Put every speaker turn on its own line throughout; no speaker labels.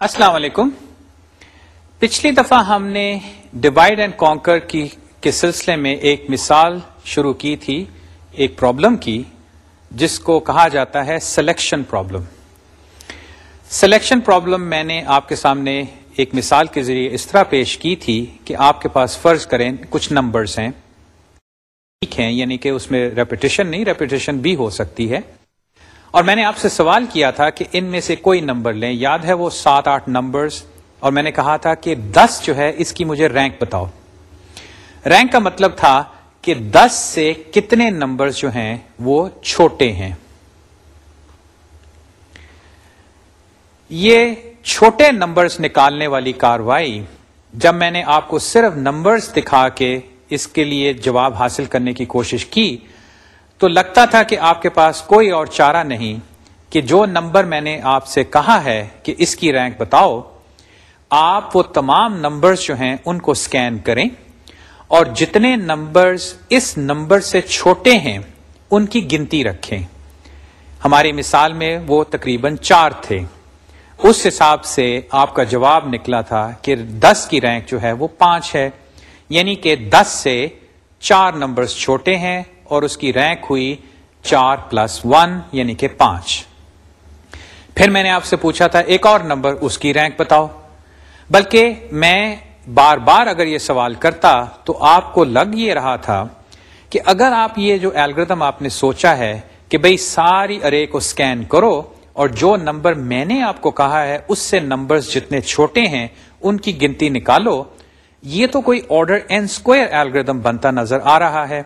السلام علیکم۔ پچھلی دفعہ ہم نے ڈیوائڈ اینڈ کانکر کی کے سلسلے میں ایک مثال شروع کی تھی، ایک پرابلم کی، جس کو کہا جاتا ہے سلیکشن پرابلم سلیکشن پرابلم میں نے آپ کے سامنے ایک مثال کے ذریعے اس طرح پیش کی تھی کہ آپ کے پاس فرض کریں کچھ نمبرز ہیں۔ ٹھیک ہیں یعنی کہ اس میں ریپیٹیشن نہیں ریپیٹیشن بھی ہو سکتی ہے۔ اور میں نے آپ سے سوال کیا تھا کہ ان میں سے کوئی نمبر لیں۔ یاد ہے وہ سات آٹھ نمبرز اور میں نے کہا تھا کہ دس جو ہے، اس کی مجھے رینک بتاؤ۔ رینک کا مطلب تھا کہ دس سے کتنے نمبرز جو ہیں، وہ چھوٹے ہیں۔ یہ چھوٹے نمبرز نکالنے والی کاروائی، جب میں نے آپ کو صرف نمبرز دکھا کے اس کے لیے جواب حاصل کرنے کی کوشش کی تو لگتا تھا کہ آپ کے پاس کوئی اور چارہ نہیں کہ جو نمبر میں نے آپ سے کہا ہے کہ اس کی رینک بتاؤ، آپ وہ تمام نمبرز جو ہیں ان کو سکین کریں اور جتنے نمبرز اس نمبر سے چھوٹے ہیں، ان کی گنتی رکھیں۔ ہماری مثال میں وہ تقریباً چار تھے۔ اس حساب سے آپ کا جواب نکلا تھا کہ دس کی رینک جو ہے وہ پانچ ہے یعنی کہ دس سے چار نمبرز چھوٹے ہیں اور اس کی رینک ہوئی چار پلس ون یعنی کہ پانچ۔ پھر میں نے آپ سے پوچھا تھا، ایک اور نمبر اس کی رینک بتاؤ۔ بلکہ میں بار بار اگر یہ سوال کرتا تو آپ کو لگ یہ رہا تھا کہ اگر آپ یہ جو الگریدم آپ نے سوچا ہے کہ بھئی ساری ارے کو سکین کرو اور جو نمبر میں نے آپ کو کہا ہے، اس سے نمبرز جتنے چھوٹے ہیں، ان کی گنتی نکالو، یہ تو کوئی آرڈر این اسکوئر الگریدم بنتا نظر آ رہا ہے۔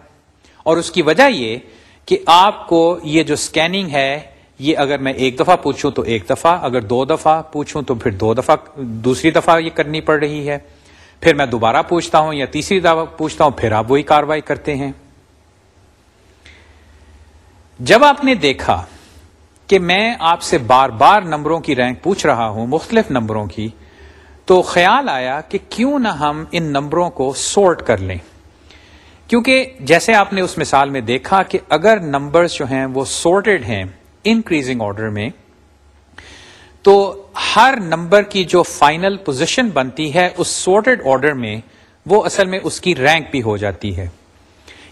اور اس کی وجہ یہ کہ آپ کو یہ جو سکیننگ ہے، یہ اگر میں ایک دفعہ پوچھوں تو ایک دفعہ، اگر دو دفعہ پوچھوں تو پھر دو دفعہ، دوسری دفعہ یہ کرنی پڑ رہی ہے۔ پھر میں دوبارہ پوچھتا ہوں یا تیسری دفعہ پوچھتا ہوں، پھر آپ وہی کاروائی کرتے ہیں۔ جب آپ نے دیکھا کہ میں آپ سے بار بار نمبروں کی رینک پوچھ رہا ہوں، مختلف نمبروں کی، تو خیال آیا کہ کیوں نہ ہم ان نمبروں کو سورٹ کر لیں۔ کیونکہ جیسے آپ نے اس مثال میں دیکھا کہ اگر نمبرز جو ہیں وہ سورٹڈ ہیں انکریزنگ آرڈر میں، تو ہر نمبر کی جو فائنل پوزیشن بنتی ہے اس سورٹڈ آرڈر میں وہ اصل میں اس کی رینک بھی ہو جاتی ہے۔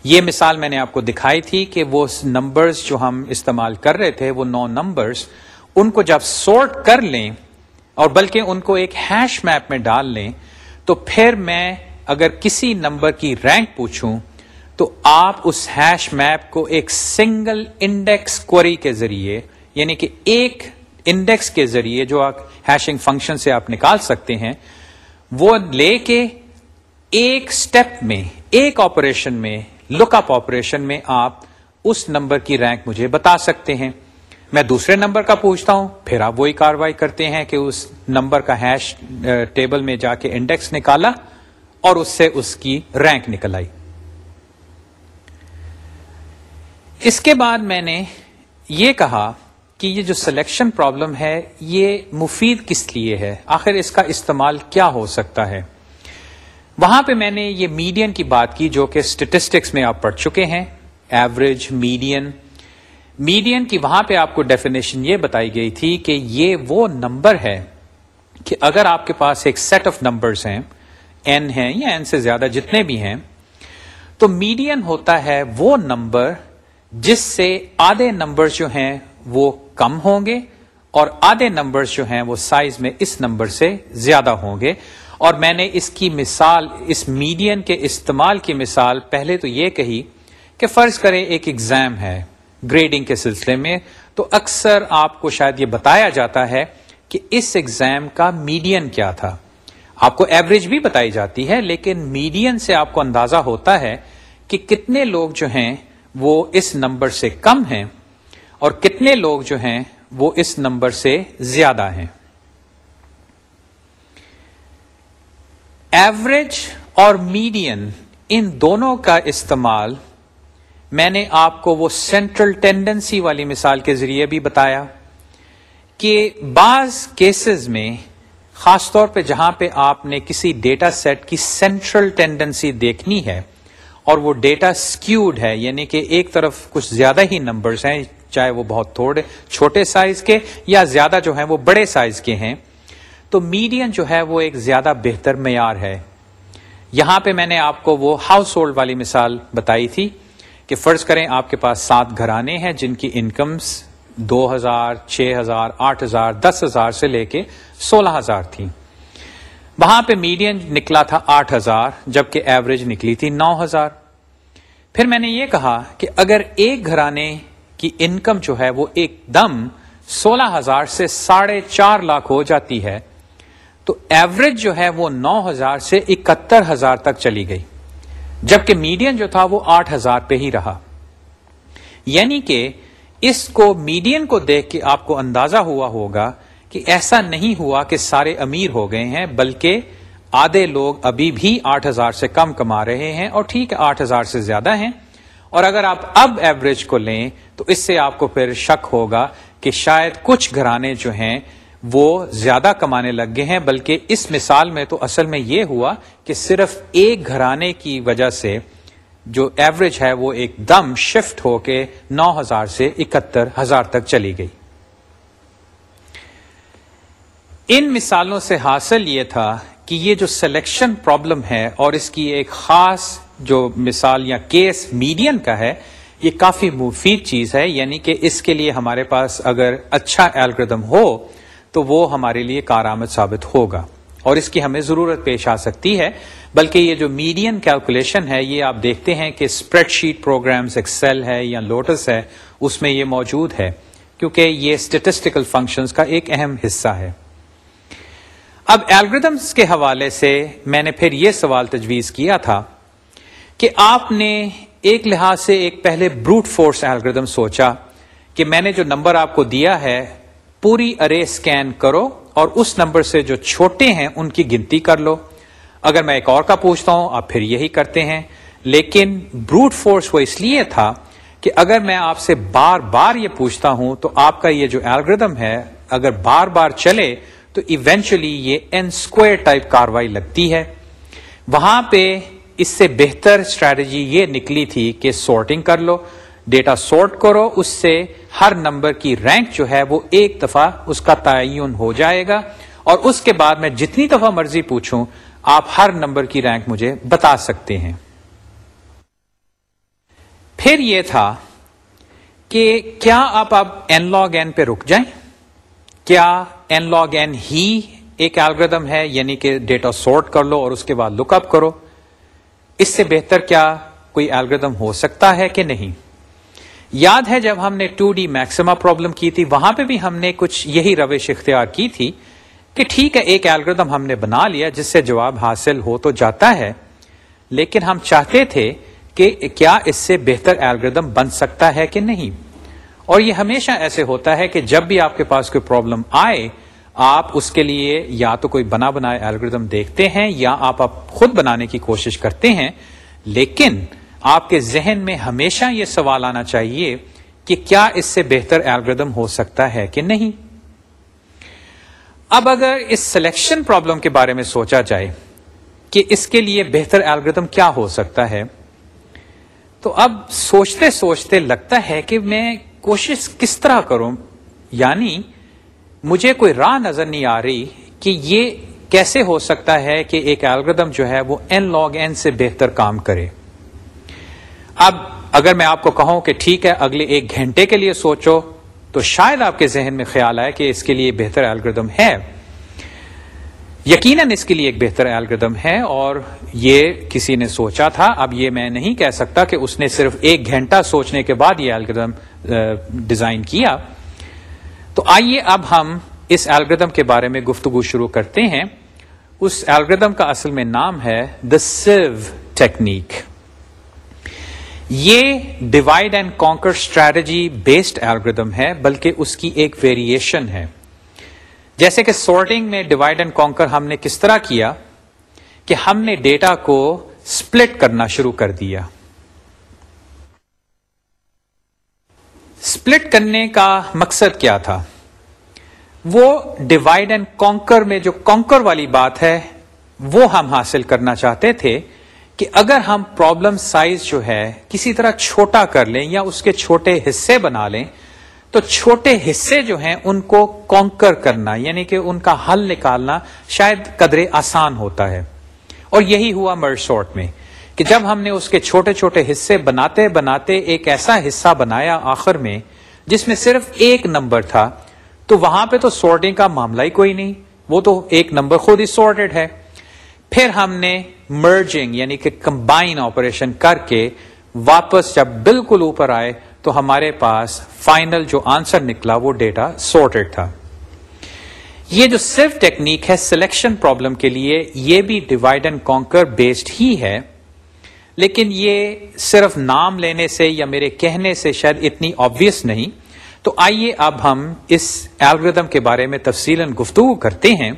یہ مثال میں نے آپ کو دکھائی تھی کہ وہ نمبرز جو ہم استعمال کر رہے تھے، وہ نو نمبرز ان کو جب سورٹ کر لیں اور بلکہ ان کو ایک ہیش میپ میں ڈال لیں، تو پھر میں اگر کسی نمبر کی رینک پوچھوں تو آپ اس ہیش میپ کو ایک سنگل انڈیکس کوری کے ذریعے یعنی کہ ایک انڈیکس کے ذریعے جو آپ ہیشنگ فنکشن سے آپ نکال سکتے ہیں، وہ لے کے ایک سٹیپ میں، ایک آپریشن میں لک اپ آپریشن میں آپ اس نمبر کی رینک مجھے بتا سکتے ہیں۔ میں دوسرے نمبر کا پوچھتا ہوں، پھر آپ وہی کاروائی کرتے ہیں کہ اس نمبر کا ہیش ٹیبل میں جا کے انڈیکس نکالا اور اس سے اس کی رینک نکل آئی۔ اس کے بعد میں نے یہ کہا کہ یہ جو سلیکشن پرابلم ہے، یہ مفید کس لیے ہے؟ آخر اس کا استعمال کیا ہو سکتا ہے؟ وہاں پہ میں نے یہ میڈین کی بات کی جو کہ اسٹیٹسٹکس میں آپ پڑھ چکے ہیں ایوریج میڈین میڈین کی وہاں پہ آپ کو ڈیفینیشن یہ بتائی گئی تھی کہ یہ وہ نمبر ہے کہ اگر آپ کے پاس ایک سیٹ آف نمبرس ہیں این ہیں یا این سے زیادہ جتنے بھی ہیں، تو میڈین ہوتا ہے وہ نمبر جس سے آدھے نمبر جو ہیں وہ کم ہوں گے اور آدھے نمبر جو ہیں وہ سائز میں اس نمبر سے زیادہ ہوں گے۔ اور میں نے اس کی مثال، اس میڈین کے استعمال کی مثال پہلے تو یہ کہی کہ فرض کریں ایک ایگزام ہے گریڈنگ کے سلسلے میں، تو اکثر آپ کو شاید یہ بتایا جاتا ہے کہ اس ایگزام کا میڈین کیا تھا۔ آپ کو ایوریج بھی بتائی جاتی ہے، لیکن میڈین سے آپ کو اندازہ ہوتا ہے کہ کتنے لوگ جو ہیں وہ اس نمبر سے کم ہیں اور کتنے لوگ جو ہیں وہ اس نمبر سے زیادہ ہیں۔ ایوریج اور میڈین ان دونوں کا استعمال میں نے آپ کو وہ سینٹرل ٹینڈنسی والی مثال کے ذریعے بھی بتایا کہ بعض کیسز میں خاص طور پہ جہاں پہ آپ نے کسی ڈیٹا سیٹ کی سینٹرل ٹینڈنسی دیکھنی ہے اور وہ ڈیٹا سکیوڈ ہے یعنی کہ ایک طرف کچھ زیادہ ہی نمبرز ہیں، چاہے وہ بہت تھوڑے، چھوٹے سائز کے یا زیادہ جو ہیں وہ بڑے سائز کے ہیں۔ تو میڈین جو ہے وہ ایک زیادہ بہتر معیار ہے۔ یہاں پہ میں نے آپ کو وہ ہاؤس ہولڈ والی مثال بتائی تھی کہ فرض کریں آپ کے پاس سات گھرانے ہیں جن کی انکمز دو ہزار، چھ ہزار، آٹھ ہزار، دس ہزار سے لے کے سولہ ہزار تھی وہاں پہ میڈین نکلا تھا آٹھ ہزار، جبکہ ایوریج نکلی تھی نو ہزار۔ پھر میں نے یہ کہا کہ اگر ایک گھرانے کی انکم جو ہے وہ ایک دم سولہ ہزار سے ساڑھے چار لاکھ ہو جاتی ہے، تو ایوریج جو ہے وہ نو ہزار سے اکہتر ہزار تک چلی گئی۔ جبکہ میڈین جو تھا وہ آٹھ ہزار پہ ہی رہا۔ یعنی کہ اس کو میڈین کو دیکھ کے آپ کو اندازہ ہوا ہوگا کہ ایسا نہیں ہوا کہ سارے امیر ہو گئے ہیں، بلکہ آدھے لوگ ابھی بھی آٹھ ہزار سے کم کما رہے ہیں اور ٹھیک ہے، آٹھ ہزار سے زیادہ ہیں۔ اور اگر آپ اب ایوریج کو لیں تو اس سے آپ کو پھر شک ہوگا کہ شاید کچھ گھرانے جو ہیں وہ زیادہ کمانے لگ گئے ہیں، بلکہ اس مثال میں تو اصل میں یہ ہوا کہ صرف ایک گھرانے کی وجہ سے جو ایوریج ہے وہ ایک دم شفٹ ہو کے نو ہزار سے اکہتر ہزار تک چلی گئی۔ ان مثالوں سے حاصل یہ تھا کہ یہ جو سلیکشن پرابلم ہے اور اس کی ایک خاص جو مثال یا کیس میڈین کا ہے، یہ کافی مفید چیز ہے یعنی کہ اس کے لیے ہمارے پاس اگر اچھا الگریدم ہو، تو وہ ہمارے لیے کارآمد ثابت ہوگا۔ اور اس کی ہمیں ضرورت پیش آ سکتی ہے، بلکہ یہ جو میڈین کیلکولیشن ہے، یہ آپ دیکھتے ہیں کہ اسپریڈ شیٹ پروگرامز ایکسل ہے یا لوٹس ہے، اس میں یہ موجود ہے، کیونکہ یہ اسٹیٹسٹیکل فنکشنز کا ایک اہم حصہ ہے۔ اب ایلگردمس کے حوالے سے میں نے پھر یہ سوال تجویز کیا تھا کہ آپ نے ایک لحاظ سے ایک پہلے بروٹ فورس ایلگردم سوچا کہ میں نے جو نمبر آپ کو دیا ہے، پوری ارے اسکین کرو اور اس نمبر سے جو چھوٹے ہیں ان کی گنتی کر لو۔ اگر میں ایک اور کا پوچھتا ہوں، آپ پھر یہی کرتے ہیں۔ لیکن بروٹ فورس وہ اس لیے تھا کہ اگر میں آپ سے بار بار یہ پوچھتا ہوں تو آپ کا یہ جو الگریدم ہے، اگر بار بار چلے تو ایونچولی یہ این اسکوئر ٹائپ کاروائی لگتی ہے۔ وہاں پہ اس سے بہتر اسٹریٹجی یہ نکلی تھی کہ سورٹنگ کر لو ڈیٹا سورٹ کرو، اس سے ہر نمبر کی رینک جو ہے وہ ایک دفعہ اس کا تعین ہو جائے گا۔ اور اس کے بعد میں جتنی دفعہ مرضی پوچھوں، آپ ہر نمبر کی رینک مجھے بتا سکتے ہیں۔ پھر یہ تھا کہ کیا آپ اب این لاگ این پہ رک جائیں؟ کیا این لاگ این ہی ایک الگریدم ہے یعنی کہ ڈیٹا سورٹ کر لو اور اس کے بعد لک اپ کرو۔ اس سے بہتر کیا کوئی الگریدم ہو سکتا ہے کہ نہیں؟ یاد ہے جب ہم نے ٹو ڈی میکسما پرابلم کی تھی، وہاں پہ بھی ہم نے کچھ یہی روش اختیار کی تھی کہ ٹھیک ہے، ایک الگریدم ہم نے بنا لیا، جس سے جواب حاصل ہو تو جاتا ہے۔ لیکن ہم چاہتے تھے کہ کیا اس سے بہتر الگریدم بن سکتا ہے کہ نہیں؟ اور یہ ہمیشہ ایسے ہوتا ہے کہ جب بھی آپ کے پاس کوئی پرابلم آئے، آپ اس کے لیے یا تو کوئی بنا بنائے الگریدم دیکھتے ہیں یا آپ خود بنانے کی کوشش کرتے ہیں، لیکن آپ کے ذہن میں ہمیشہ یہ سوال آنا چاہیے کہ کیا اس سے بہتر الگریدم ہو سکتا ہے کہ نہیں؟ اب اگر اس سلیکشن پرابلم کے بارے میں سوچا جائے کہ اس کے لیے بہتر الگریدم کیا ہو سکتا ہے، تو اب سوچتے سوچتے لگتا ہے کہ میں کوشش کس طرح کروں؟ یعنی مجھے کوئی راہ نظر نہیں آ رہی کہ یہ کیسے ہو سکتا ہے کہ ایک الگریدم جو ہے وہ این لاگ این سے بہتر کام کرے۔ اب اگر میں آپ کو کہوں کہ ٹھیک ہے، اگلے ایک گھنٹے کے لیے سوچو، تو شاید آپ کے ذہن میں خیال آئے کہ اس کے لیے بہتر الگریدم ہے۔ یقیناً اس کے لیے ایک بہتر الگریدم ہے اور یہ کسی نے سوچا تھا۔ اب یہ میں نہیں کہہ سکتا کہ اس نے صرف ایک گھنٹہ سوچنے کے بعد یہ الگریدم ڈیزائن کیا۔ تو آئیے اب ہم اس الگریدم کے بارے میں گفتگو شروع کرتے ہیں۔ اس الگریدم کا اصل میں نام ہے دا سیو ٹیکنیک یہ divide and conquer strategy based algorithm ہے، بلکہ اس کی ایک ویریشن ہے۔ جیسے کہ سورٹنگ میں ڈیوائڈ اینڈ کانکر ہم نے کس طرح کیا کہ ہم نے ڈیٹا کو سپلٹ کرنا شروع کر دیا۔ سپلٹ کرنے کا مقصد کیا تھا؟ وہ ڈیوائڈ اینڈ کانکر میں جو کانکر والی بات ہے، وہ ہم حاصل کرنا چاہتے تھے کہ اگر ہم پرابلم سائز جو ہے کسی طرح چھوٹا کر لیں یا اس کے چھوٹے حصے بنا لیں تو چھوٹے حصے جو ہیں ان کو کانکر کرنا یعنی کہ ان کا حل نکالنا شاید قدرے آسان ہوتا ہے۔ اور یہی ہوا مرسوٹ میں کہ جب ہم نے اس کے چھوٹے چھوٹے حصے بناتے بناتے ایک ایسا حصہ بنایا آخر میں، جس میں صرف ایک نمبر تھا، تو وہاں پہ تو سورٹنگ کا معاملہ ہی کوئی نہیں، وہ تو ایک نمبر خود ہی سورٹڈ ہے۔ پھر ہم نے مرجنگ یعنی کہ کمبائن آپریشن کر کے واپس جب بالکل اوپر آئے تو ہمارے پاس فائنل جو آنسر نکلا وہ ڈیٹا سورٹڈ تھا۔ یہ جو صرف ٹیکنیک ہے سلیکشن پرابلم کے لیے، یہ بھی ڈیوائڈ اینڈ کانکر بیسڈ ہی ہے۔ لیکن یہ صرف نام لینے سے یا میرے کہنے سے شاید اتنی آبویس نہیں۔ تو آئیے اب ہم اس الگریدم کے بارے میں تفصیل گفتگو کرتے ہیں۔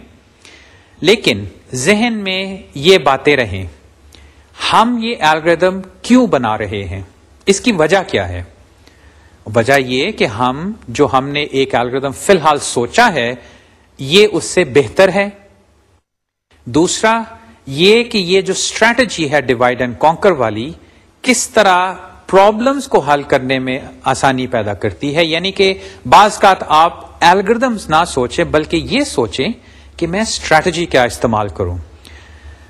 لیکن ذہن میں یہ باتیں رہیں۔ ہم یہ الگریدم کیوں بنا رہے ہیں؟ اس کی وجہ کیا ہے؟ وجہ یہ کہ ہم جو ہم نے ایک الگریدم فی الحال سوچا ہے، یہ اس سے بہتر ہے۔ دوسرا، یہ کہ یہ جو اسٹریٹجی ہے ڈیوائڈ اینڈ کانکر والی، کس طرح پرابلمس کو حل کرنے میں آسانی پیدا کرتی ہے۔ یعنی کہ بعض کا آپ الگریدمس نہ سوچیں، بلکہ یہ سوچیں کہ میں اسٹریٹجی کیا استعمال کروں۔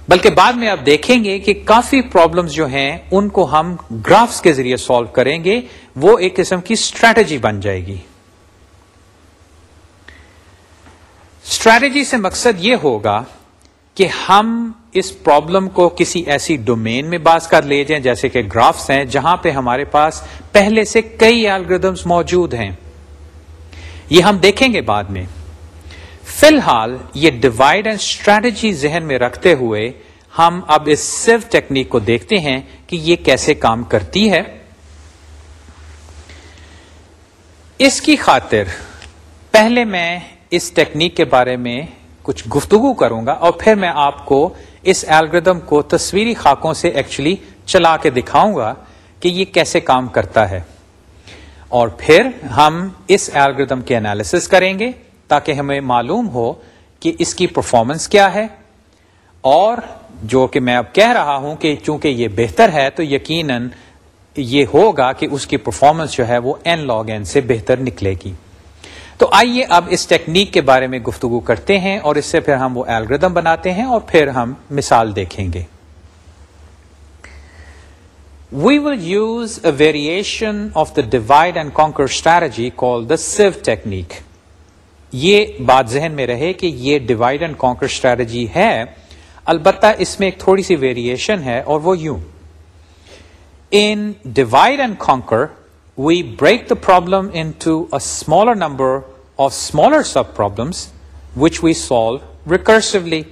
بلکہ بعد میں آپ دیکھیں گے کہ کافی پرابلمس جو ہیں، ان کو ہم گرافس کے ذریعے سالو کریں گے، وہ ایک قسم کی اسٹریٹجی بن جائے گی۔ اسٹریٹجی سے مقصد یہ ہوگا کہ ہم اس پرابلم کو کسی ایسی ڈومین میں باز کر لے جائیں، جیسے کہ گرافس ہیں، جہاں پہ ہمارے پاس پہلے سے کئی الگریدمس موجود ہیں۔ یہ ہم دیکھیں گے بعد میں۔ فی الحال یہ ڈیوائڈ اینڈ اسٹریٹجی ذہن میں رکھتے ہوئے ہم اب اس سیو ٹیکنیک کو دیکھتے ہیں کہ یہ کیسے کام کرتی ہے۔ اس کی خاطر پہلے میں اس ٹیکنیک کے بارے میں کچھ گفتگو کروں گا اور پھر میں آپ کو اس الگریدم کو تصویری خاکوں سے ایکچولی چلا کے دکھاؤں گا کہ یہ کیسے کام کرتا ہے۔ اور پھر ہم اس الگریدم کے انالیس کریں گے۔ تاکہ ہمیں معلوم ہو کہ اس کی پرفارمنس کیا ہے۔ اور جو کہ میں اب کہہ رہا ہوں کہ چونکہ یہ بہتر ہے، تو یقیناً یہ ہوگا کہ اس کی پرفارمنس جو ہے وہ این لاگ این سے بہتر نکلے گی۔ تو آئیے اب اس ٹیکنیک کے بارے میں گفتگو کرتے ہیں اور اس سے پھر ہم وہ الگریدم بناتے ہیں اور پھر ہم مثال دیکھیں گے۔ We will use a variation of the divide and conquer strategy call the sieve technique یہ بات ذہن میں رہے کہ یہ ڈیوائڈ اینڈ کانکر اسٹریٹجی ہے، البتہ اس میں ایک تھوڑی سی ویریشن ہے اور وہ یوں۔ In divide and conquer we break the problem into a smaller number of smaller subproblems which we solve recursively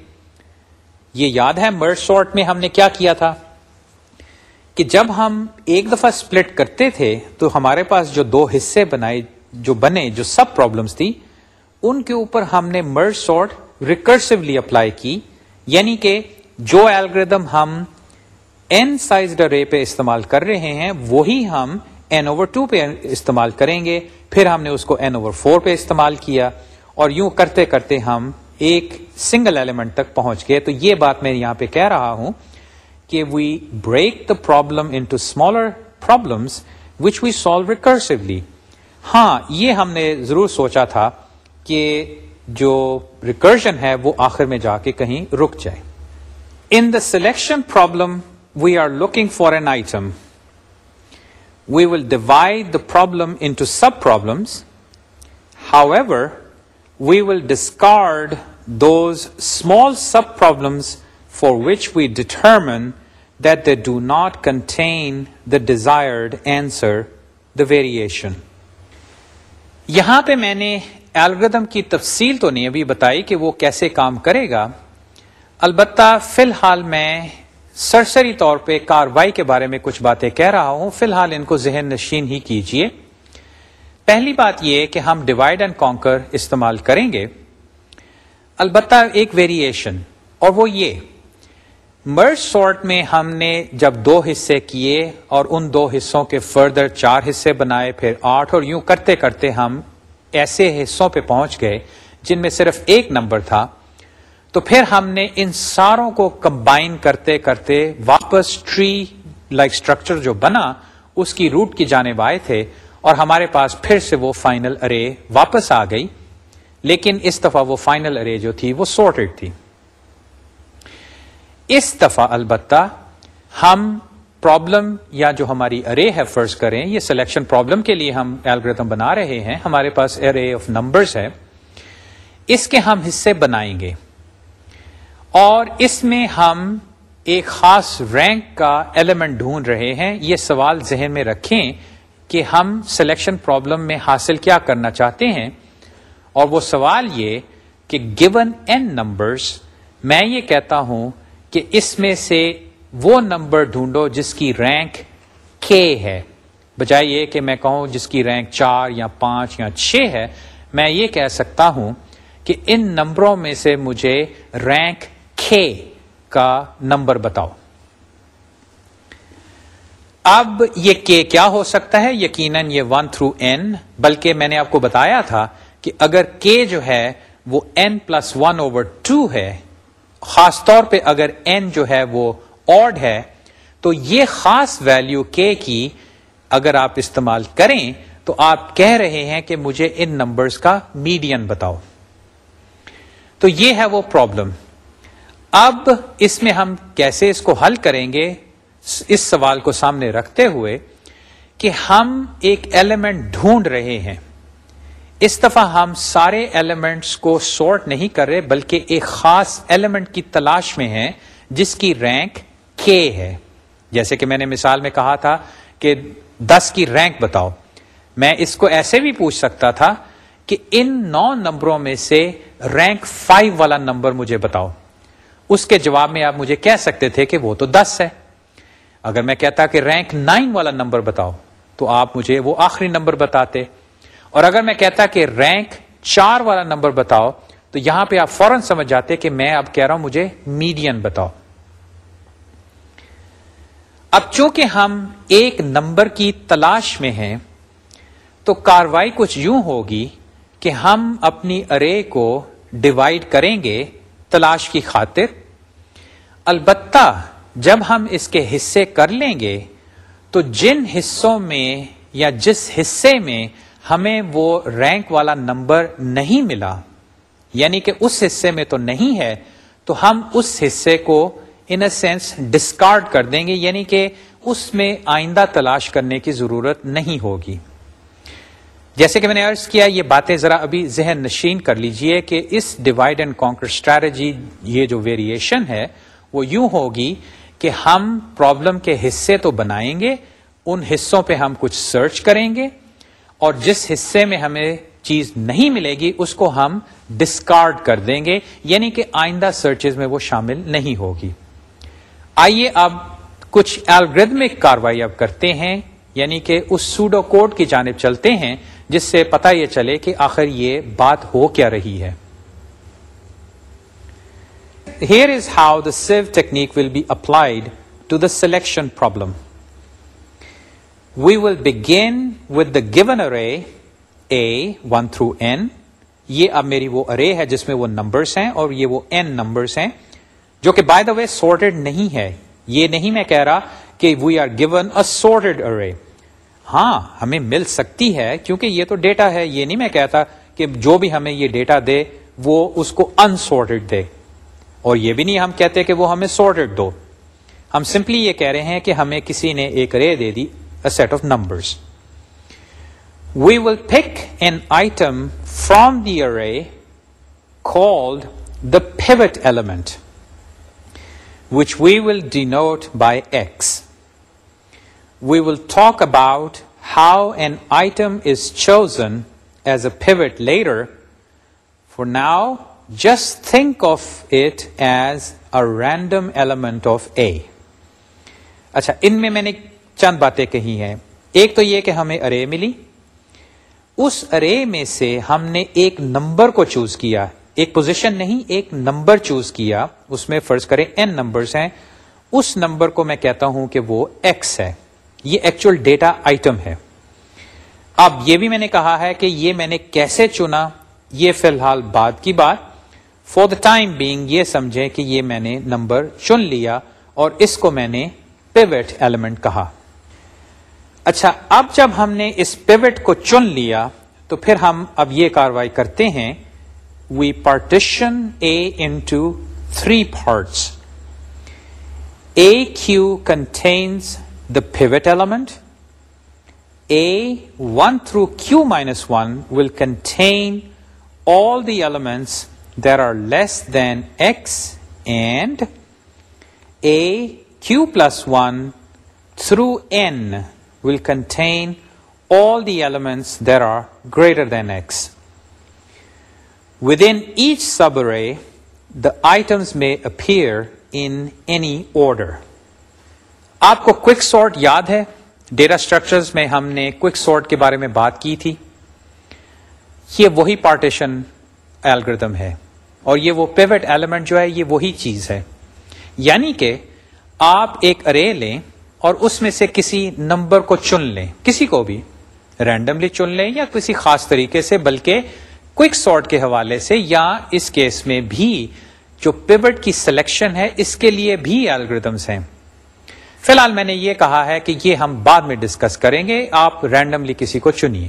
یہ یاد ہے مرڈ شارٹ میں ہم نے کیا کیا تھا؟ کہ جب ہم ایک دفعہ اسپلٹ کرتے تھے، تو ہمارے پاس جو دو حصے بنائے، جو بنے، جو سب پرابلمس تھی ان کے اوپر ہم نے مرج سارٹ ریکرسولی اپلائی کی یعنی کہ جو الگریدم ہم این سائز رے پہ استعمال کر رہے ہیں، وہی ہم این اوور ٹو پہ استعمال کریں گے۔ پھر ہم نے اس کو این اوور فور پہ استعمال کیا اور یوں کرتے کرتے ہم ایک سنگل ایلیمنٹ تک پہنچ گئے۔ تو یہ بات میں یہاں پہ کہہ رہا ہوں کہ we break the problem into smaller problems which we solve recursively ہاں یہ ہم نے ضرور سوچا تھا کہ جو ریکرشن ہے وہ آخر میں جا کے کہیں رک جائے۔ In the selection problem we are looking for an item we will divide the problem into subproblems however we will discard those small subproblems for which we determine that they do not contain the desired answer the variation یہاں پہ میں نے algorithm کی تفصیل تو نہیں، ابھی بتائی کہ وہ کیسے کام کرے گا۔ البتہ فی الحال میں سرسری طور پہ کاروائی کے بارے میں کچھ باتیں کہہ رہا ہوں۔ فی الحال ان کو ذہن نشین ہی کیجیے۔ پہلی بات یہ کہ ہم ڈیوائڈ اینڈ کانکر استعمال کریں گے۔ البتہ ایک ویریشن اور وہ یہ۔ مرج سارٹ میں ہم نے جب دو حصے کیے اور ان دو حصوں کے فردر چار حصے بنائے، پھر آٹھ اور یوں کرتے کرتے ہم ایسے حصوں پہ پہنچ گئے جن میں صرف ایک نمبر تھا۔ تو پھر ہم نے ان ساروں کو کمبائن کرتے کرتے واپس ٹری لائک اسٹرکچر جو بنا، اس کی روٹ کی جانب آئے تھے اور ہمارے پاس پھر سے وہ فائنل ارے واپس آ گئی۔ لیکن اس دفعہ وہ فائنل ارے جو تھی وہ سورٹڈ تھی۔ اس دفعہ البتہ ہم پرابلم یا جو ہماری ارے ہے فرض کریں، یہ سلیکشن پرابلم کے لیے ہم الگریدم بنا رہے ہیں۔ ہمارے پاس ارے آف نمبرس ہے۔ اس کے ہم حصے بنائیں گے۔ اور اس میں ہم ایک خاص رینک کا ایلیمنٹ ڈھونڈ رہے ہیں۔ یہ سوال ذہن میں رکھیں کہ ہم سلیکشن پرابلم میں حاصل کیا کرنا چاہتے ہیں۔ اور وہ سوال یہ کہ گیون این نمبرس میں یہ کہتا ہوں کہ اس میں سے وہ نمبر ڈھونڈو جس کی رینک کے ہے۔ بجائے یہ کہ میں کہوں جس کی رینک چار یا پانچ یا چھ ہے، میں یہ کہہ سکتا ہوں کہ ان نمبروں میں سے مجھے رینک کھے کا نمبر بتاؤ۔ اب یہ کے کیا ہو سکتا ہے؟ یقیناً یہ ون تھرو این بلکہ میں نے آپ کو بتایا تھا کہ اگر کے جو ہے وہ n plus one over two ہے، خاص طور پہ اگر این جو ہے وہ آڈ ہے، تو یہ خاص ویلیو کے کی اگر آپ استعمال کریں تو آپ کہہ رہے ہیں کہ مجھے ان نمبرز کا میڈین بتاؤ۔ تو یہ ہے وہ پرابلم اب اس میں ہم کیسے اس کو حل کریں گے؟ اس سوال کو سامنے رکھتے ہوئے کہ ہم ایک ایلیمنٹ ڈھونڈ رہے ہیں۔ اس دفعہ ہم سارے ایلیمنٹس کو سورٹ نہیں کر رہے، بلکہ ایک خاص ایلیمنٹ کی تلاش میں ہیں، جس کی رینک کے ہے۔ جیسے کہ میں نے مثال میں کہا تھا کہ دس کی رینک بتاؤ۔ میں اس کو ایسے بھی پوچھ سکتا تھا کہ ان نو نمبروں میں سے رینک فائیو والا نمبر مجھے بتاؤ۔ اس کے جواب میں آپ مجھے کہہ سکتے تھے کہ وہ تو دس ہے۔ اگر میں کہتا کہ رینک نائن والا نمبر بتاؤ، تو آپ مجھے وہ آخری نمبر بتاتے۔ اور اگر میں کہتا کہ رینک چار والا نمبر بتاؤ، تو یہاں پہ آپ فوراً سمجھ جاتے کہ میں اب کہہ رہا ہوں مجھے میڈین بتاؤ۔ اب چونکہ ہم ایک نمبر کی تلاش میں ہیں، تو کاروائی کچھ یوں ہوگی کہ ہم اپنی ارے کو ڈیوائڈ کریں گے تلاش کی خاطر۔ البتہ جب ہم اس کے حصے کر لیں گے، تو جن حصوں میں یا جس حصے میں ہمیں وہ رینک والا نمبر نہیں ملا یعنی کہ اس حصے میں تو نہیں ہے، تو ہم اس حصے کو ان اے سینس ڈسکارڈ کر دیں گے یعنی کہ اس میں آئندہ تلاش کرنے کی ضرورت نہیں ہوگی۔ جیسے کہ میں نے ارض کیا، یہ باتیں ذرا ابھی ذہن نشین کر لیجیے کہ اس ڈیوائڈ اینڈ کانکر اسٹریٹجی یہ جو ویریشن ہے، وہ یوں ہوگی کہ ہم پرابلم کے حصے تو بنائیں گے، ان حصوں پہ ہم کچھ سرچ کریں گے، اور جس حصے میں ہمیں چیز نہیں ملے گی، اس کو ہم ڈسکارڈ کر دیں گے یعنی کہ آئندہ سرچز میں وہ شامل نہیں ہوگی۔ آئیے اب کچھ الگریدمک کاروائی اب کرتے ہیں یعنی کہ اس سوڈو کوڈ کی جانب چلتے ہیں، جس سے پتا یہ چلے کہ آخر یہ بات ہو کیا رہی ہے۔ Here is how the sieve technique will be applied to the selection problem we will begin with the given array A one through n یہ اب میری وہ ارے ہے جس میں وہ نمبرس ہیں اور یہ وہ این نمبرس ہیں۔ جو کہ بائی دا وے سورٹڈ نہیں ہے. یہ نہیں میں کہہ رہا کہ وی آر گیون اے ارے ہاں ہمیں مل سکتی ہے کیونکہ یہ تو ڈیٹا ہے. یہ نہیں میں کہتا کہ جو بھی ہمیں یہ ڈیٹا دے، وہ اس کو انسورٹڈ دے. اور یہ بھی نہیں ہم کہتے کہ وہ ہمیں سورٹڈ دو. ہم سمپلی یہ کہہ رہے ہیں کہ ہمیں کسی نے ایک رے دے دی set of numbers we will pick an item from the array called the pivot element which we will denote by x we will talk about how an item is chosen as a pivot later for now just think of it as a random element of A اچھا ان میں میں نے چند باتیں کہی ہیں۔ ایک تو یہ کہ ہمیں ارے ملی۔ اس ارے میں سے ہم نے ایک نمبر کو چوز کیا۔ ایک پوزیشن نہیں، ایک نمبر چوز کیا، اس میں فرض کریں این نمبرز ہیں۔ اس نمبر کو میں کہتا ہوں کہ وہ ایکس ہے۔ یہ ایکچوئل ڈیٹا آئٹم ہے۔ اب یہ بھی میں نے کہا ہے کہ یہ میں نے کیسے چنا؟ یہ فی الحال بعد کی بات۔ فور دا ٹائم بینگ یہ سمجھے کہ یہ میں نے نمبر چن لیا اور اس کو میں نے پیوٹ ایلیمنٹ کہا۔ اچھا اب جب ہم نے اس پیوٹ کو چن لیا، تو پھر ہم اب یہ کاروائی کرتے ہیں۔ We partition A into three parts A q contains the pivot element A one through q minus one will contain all the elements that are less than x and a q plus 1 through n will contain all the elements that are greater than x. Within each subarray, the items may appear in any order. آپ کو کوک sort یاد ہے data structures میں ہم نے کوک sort کے بارے میں بات کی تھی یہ وہی پارٹیشن ایلگردم ہے اور یہ وہ پیوٹ ایلیمنٹ جو ہے یہ وہی چیز ہے یعنی کہ آپ ایک ارے لیں اور اس میں سے کسی نمبر کو چن لیں کسی کو بھی رینڈملی چن لیں یا کسی خاص طریقے سے بلکہ کوک سارٹ کے حوالے سے یا اس کیس میں بھی جو پیوٹ کی سلیکشن ہے، اس کے لیے بھی ایلگردمس ہیں۔ فی الحال میں نے یہ کہا ہے کہ یہ ہم بعد میں ڈسکس کریں گے۔ آپ رینڈملی کسی کو چنیے۔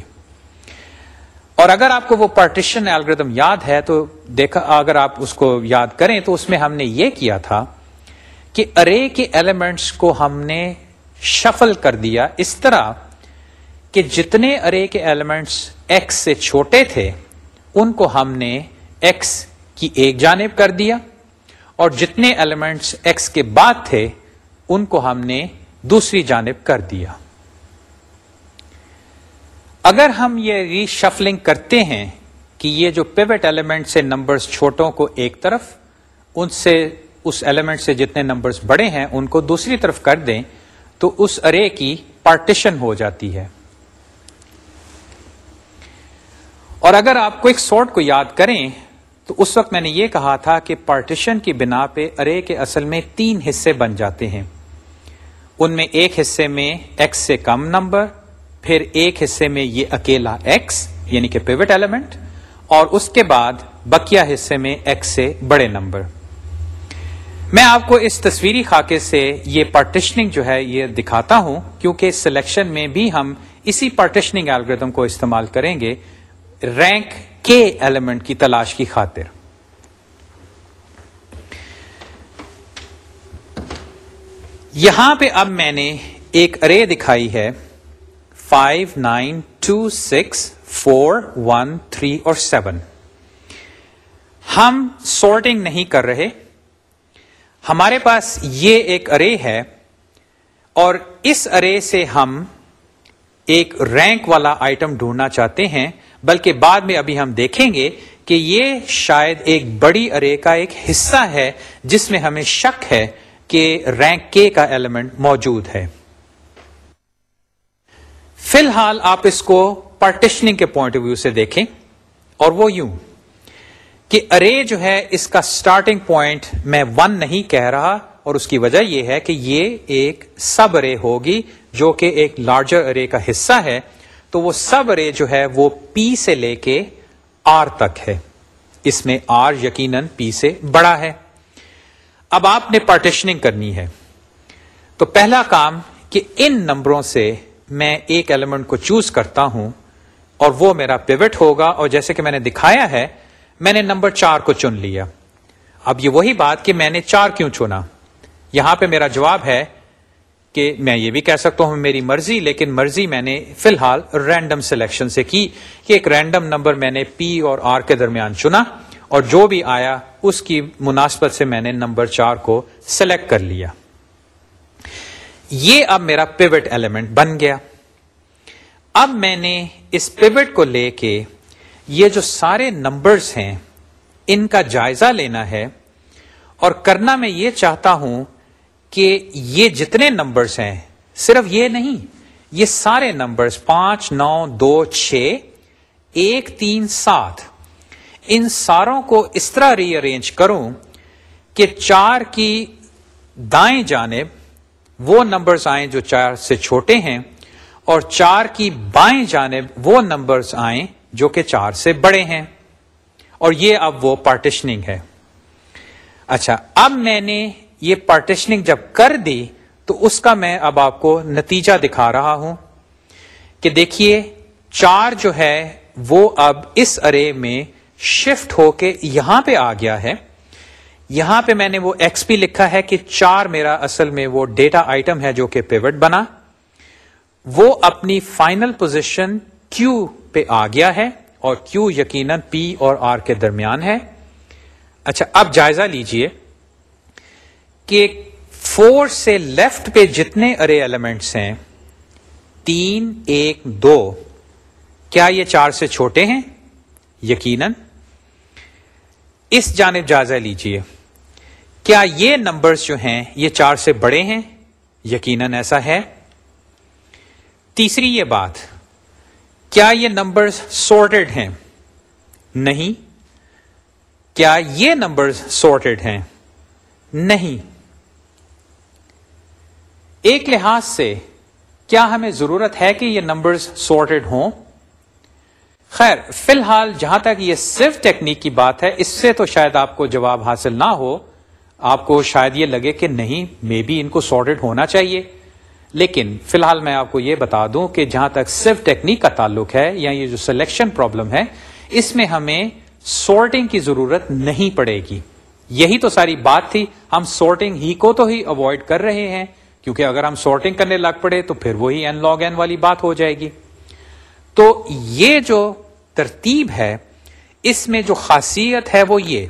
اور اگر آپ کو وہ پارٹیشن الگریدم یاد ہے تو دیکھا، اگر آپ اس کو یاد کریں تو اس میں ہم نے یہ کیا تھا کہ ارے کے ایلیمنٹس کو ہم نے شفل کر دیا۔ اس طرح کہ جتنے ارے کے ایلیمنٹس ایکس سے چھوٹے تھے ان کو ہم نے ایکس کی ایک جانب کر دیا اور جتنے ایلیمنٹس ایکس کے بعد تھے، ان کو ہم نے دوسری جانب کر دیا۔ اگر ہم یہ ری شفلنگ کرتے ہیں کہ یہ جو پیوٹ ایلیمنٹ سے نمبرز چھوٹوں کو ایک طرف، ان سے، اس ایلیمنٹ سے جتنے نمبرز بڑے ہیں، ان کو دوسری طرف کر دیں، تو اس ارے کی پارٹیشن ہو جاتی ہے۔ اور اگر آپ کو ایک سارٹ کو یاد کریں، تو اس وقت میں نے یہ کہا تھا کہ پارٹیشن کی بنا پہ ارے کے اصل میں تین حصے بن جاتے ہیں۔ ان میں ایک حصے میں ایکس سے کم نمبر، پھر ایک حصے میں یہ اکیلا ایکس یعنی کہ پیوٹ ایلیمنٹ اور اس کے بعد بکیا حصے میں ایکس سے بڑے نمبر۔ میں آپ کو اس تصویری خاکے سے یہ پارٹیشننگ جو ہے یہ دکھاتا ہوں، کیونکہ سلیکشن میں بھی ہم اسی پارٹیشننگ الگریدم کو استعمال کریں گے۔ رینک کے ایلیمنٹ کی تلاش کی خاطر۔ یہاں پہ اب میں نے ایک ارے دکھائی ہے۔ Five nine two six four one three اور سیون ہم سارٹنگ نہیں کر رہے۔ ہمارے پاس یہ ایک ارے ہے اور اس ارے سے ہم ایک رینک والا آئٹم ڈھونڈنا چاہتے ہیں۔ بلکہ بعد میں ابھی ہم دیکھیں گے کہ یہ شاید ایک بڑی ارے کا ایک حصہ ہے جس میں ہمیں شک ہے کہ رینک کے کا ایلیمنٹ موجود ہے۔ فی الحال آپ اس کو پارٹیشننگ کے پوائنٹ آف ویو سے دیکھیں اور وہ یوں کہ ارے جو ہے اس کا سٹارٹنگ پوائنٹ میں ون نہیں کہہ رہا اور اس کی وجہ یہ ہے کہ یہ ایک سب ارے ہوگی جو کہ ایک لارجر ارے کا حصہ ہے۔ تو وہ سب ارے جو ہے وہ پی سے لے کے آر تک ہے۔ اس میں آر یقیناً پی سے بڑا ہے۔ اب آپ نے پارٹیشننگ کرنی ہے۔ تو پہلا کام کہ ان نمبروں سے میں ایک ایلیمنٹ کو چوز کرتا ہوں اور وہ میرا پیوٹ ہوگا اور جیسے کہ میں نے دکھایا ہے، میں نے نمبر چار کو چن لیا۔ اب یہ وہی بات کہ میں نے چار کیوں چنا؟ یہاں پہ میرا جواب ہے کہ میں یہ بھی کہہ سکتا ہوں میری مرضی، لیکن مرضی میں نے فی الحال رینڈم سلیکشن سے کی کہ ایک رینڈم نمبر میں نے پی اور آر کے درمیان چنا اور جو بھی آیا، اس کی مناسبت سے میں نے نمبر چار کو سلیکٹ کر لیا۔ یہ اب میرا پیوٹ ایلیمنٹ بن گیا۔ اب میں نے اس پیوٹ کو لے کے یہ جو سارے نمبرز ہیں، ان کا جائزہ لینا ہے اور کرنا میں یہ چاہتا ہوں کہ یہ جتنے نمبرز ہیں، صرف یہ نہیں، یہ سارے نمبرز پانچ، نو، دو، چھ، ایک، تین، سات، ان ساروں کو اس طرح ری ارینج کروں کہ چار کی دائیں جانب وہ نمبرز آئیں جو چار سے چھوٹے ہیں اور چار کی بائیں جانب وہ نمبرز آئیں جو کہ چار سے بڑے ہیں۔ اور یہ اب وہ پارٹیشننگ ہے۔ اچھا اب میں نے یہ پارٹیشننگ جب کر دی تو اس کا میں اب آپ کو نتیجہ دکھا رہا ہوں کہ دیکھیے، چار جو ہے وہ اب اس ارے میں شفٹ ہو کے یہاں پہ آ گیا ہے۔ یہاں پہ میں نے وہ ایکس پی لکھا ہے کہ چار میرا اصل میں وہ ڈیٹا آئٹم ہے جو کہ پیوٹ بنا۔ وہ اپنی فائنل پوزیشن کیو پہ آ گیا ہے اور کیو یقیناً پی اور آر کے درمیان ہے۔ اچھا اب جائزہ لیجیے۔ کہ فور سے لیفٹ پہ جتنے ارے ایلیمنٹس ہیں، تین، ایک، دو، کیا یہ چار سے چھوٹے ہیں؟ یقیناً۔ اس جانب جائزہ لیجیے۔ کیا یہ نمبرز جو ہیں، یہ چار سے بڑے ہیں؟ یقیناً ایسا ہے۔ تیسری یہ بات، کیا یہ نمبرز سورٹڈ ہیں؟ نہیں۔ کیا یہ نمبرز سورٹڈ ہیں؟ نہیں۔ ایک لحاظ سے کیا ہمیں ضرورت ہے کہ یہ نمبرز سورٹڈ ہوں؟ خیر، فی الحال جہاں تک یہ صرف ٹیکنیک کی بات ہے، اس سے تو شاید آپ کو جواب حاصل نہ ہو۔ آپ کو شاید یہ لگے کہ نہیں مے بی ان کو سارٹیڈ ہونا چاہیے۔ لیکن فی الحال میں آپ کو یہ بتا دوں کہ جہاں تک صرف ٹیکنیک کا تعلق ہے یا یہ جو سلیکشن پرابلم ہے، اس میں ہمیں سارٹنگ کی ضرورت نہیں پڑے گی۔ یہی تو ساری بات تھی۔ ہم سارٹنگ ہی کو تو ہی اوائڈ کر رہے ہیں۔ کیونکہ اگر ہم سارٹنگ کرنے لگ پڑے تو پھر وہی این لاگ این والی بات ہو جائے گی۔ تو یہ جو ترتیب ہے، اس میں جو خاصیت ہے وہ یہ،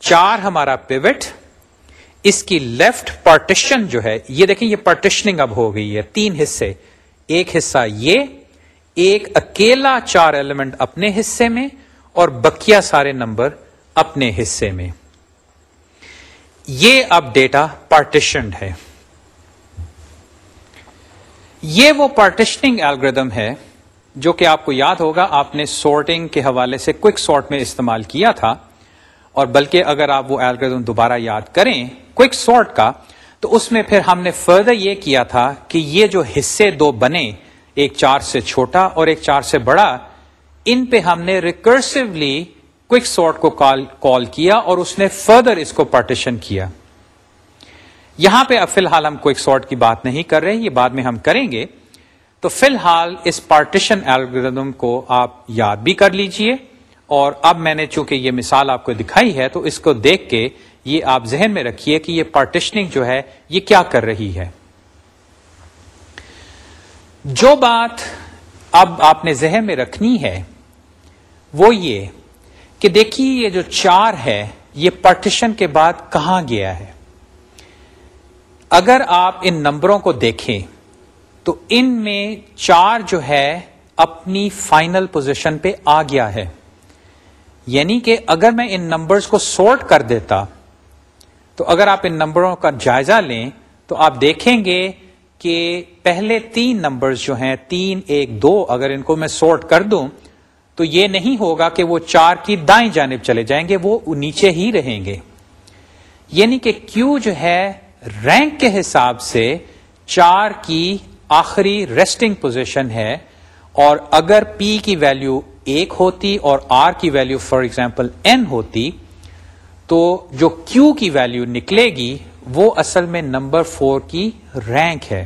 چار ہمارا پیوٹ اس کی لیفٹ پارٹیشن جو ہے، یہ دیکھیں یہ پارٹیشننگ اب ہو گئی ہے، تین حصے۔ ایک حصہ یہ، ایک اکیلا چار ایلیمنٹ اپنے حصے میں، اور بکیا سارے نمبر اپنے حصے میں۔ یہ اب ڈیٹا پارٹیشنڈ ہے۔ یہ وہ پارٹیشننگ الگریدم ہے جو کہ آپ کو یاد ہوگا، آپ نے سورٹنگ کے حوالے سے کوئک سارٹ میں استعمال کیا تھا۔ اور بلکہ اگر آپ وہ الگریدم دوبارہ یاد کریں کوئک سارٹ کا، تو اس میں پھر ہم نے فردر یہ کیا تھا کہ یہ جو حصے دو بنے، ایک چار سے چھوٹا اور ایک چار سے بڑا، ان پہ ہم نے ریکرسولی کوئک سارٹ کو کال کیا اور اس نے فردر اس کو پارٹیشن کیا۔ یہاں پہ اب فی الحال ہم کوئک سارٹ کی بات نہیں کر رہے، یہ بعد میں ہم کریں گے۔ تو فی الحال اس پارٹیشن الگریدم کو آپ یاد بھی کر لیجیے۔ اور اب میں نے چونکہ یہ مثال آپ کو دکھائی ہے، تو اس کو دیکھ کے یہ آپ ذہن میں رکھیے کہ یہ پارٹیشننگ جو ہے، یہ کیا کر رہی ہے۔ جو بات اب آپ نے ذہن میں رکھنی ہے، وہ یہ کہ دیکھیے یہ جو چار ہے، یہ پارٹیشن کے بعد کہاں گیا ہے۔ اگر آپ ان نمبروں کو دیکھیں، تو ان میں چار جو ہے، اپنی فائنل پوزیشن پہ آ گیا ہے۔ یعنی کہ اگر میں ان نمبرز کو سورٹ کر دیتا، تو اگر آپ ان نمبروں کا جائزہ لیں، تو آپ دیکھیں گے کہ پہلے تین نمبرز جو ہیں، تین، ایک، دو، اگر ان کو میں سورٹ کر دوں، تو یہ نہیں ہوگا کہ وہ چار کی دائیں جانب چلے جائیں گے، وہ نیچے ہی رہیں گے۔ یعنی کہ کیو جو ہے رینک کے حساب سے چار کی آخری ریسٹنگ پوزیشن ہے اور اگر پی کی ویلو ایک ہوتی اور آر کی ویلو فار ایگزامپل این ہوتی، تو جو کیو کی ویلو نکلے گی وہ اصل میں نمبر فور کی رینک ہے۔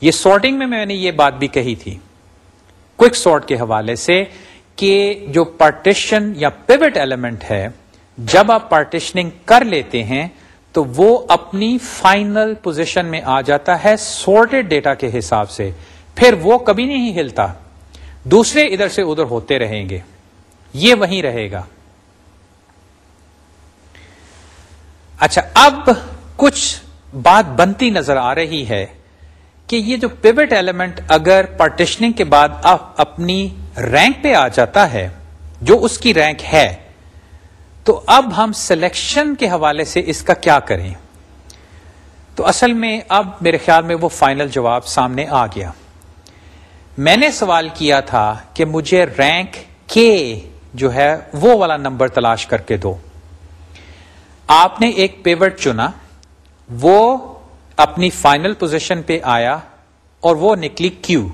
یہ سارٹنگ میں میں نے یہ بات بھی کہی تھی۔ کوک سارٹ کے حوالے سے کہ جو پارٹیشن یا پیوٹ ایلیمنٹ ہے، جب آپ پارٹیشننگ کر لیتے ہیں تو وہ اپنی فائنل پوزیشن میں آ جاتا ہے سورٹڈ ڈیٹا کے حساب سے۔ پھر وہ کبھی نہیں ہلتا۔ دوسرے ادھر سے ادھر ہوتے رہیں گے۔ یہ وہیں رہے گا۔ اچھا اب کچھ بات بنتی نظر آ رہی ہے کہ یہ جو پیوٹ ایلیمنٹ اگر پارٹیشننگ کے بعد اپنی رینک پہ آ جاتا ہے، جو اس کی رینک ہے تو اب ہم سلیکشن کے حوالے سے اس کا کیا کریں؟ تو اصل میں اب میرے خیال میں وہ فائنل جواب سامنے آ گیا۔ میں نے سوال کیا تھا کہ مجھے رینک کے جو ہے وہ والا نمبر تلاش کر کے دو۔ آپ نے ایک پیوٹ چنا، وہ اپنی فائنل پوزیشن پہ آیا اور وہ نکلی کیو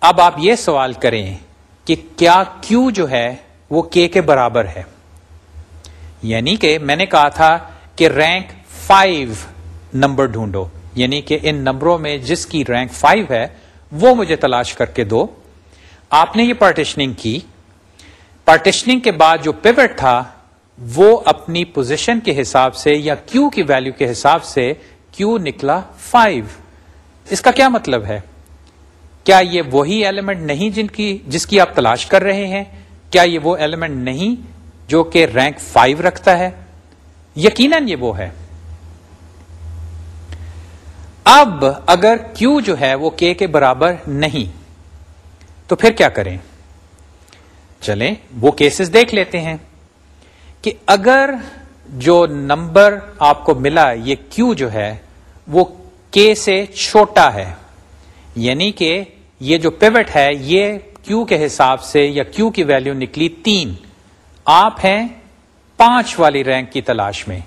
اب آپ یہ سوال کریں کہ کیا کیو جو ہے وہ کے کے برابر ہے۔ یعنی کہ میں نے کہا تھا کہ رینک فائیو نمبر ڈھونڈو۔ یعنی کہ ان نمبروں میں جس کی رینک فائیو ہے، وہ مجھے تلاش کر کے دو۔ آپ نے یہ پارٹیشننگ کی۔ پارٹیشننگ کے بعد جو پیوٹ تھا، وہ اپنی پوزیشن کے حساب سے یا کیو کی ویلو کے حساب سے کیو نکلا فائیو اس کا کیا مطلب ہے؟ کیا یہ وہی ایلیمنٹ نہیں جن کی، جس کی آپ تلاش کر رہے ہیں؟ کیا یہ وہ ایلیمنٹ نہیں جو کہ رینک فائیو رکھتا ہے؟ یقیناً یہ وہ ہے۔ اب اگر کیو جو ہے وہ کے کے برابر نہیں، تو پھر کیا کریں؟ چلیں وہ کیسز دیکھ لیتے ہیں کہ اگر جو نمبر آپ کو ملا یہ کیو جو ہے وہ کے سے چھوٹا ہے یعنی کہ یہ جو پیوٹ ہے یہ کیو کے حساب سے یا کیو کی ویلیو نکلی تین؟ آپ ہیں پانچ والی رینک کی تلاش میں۔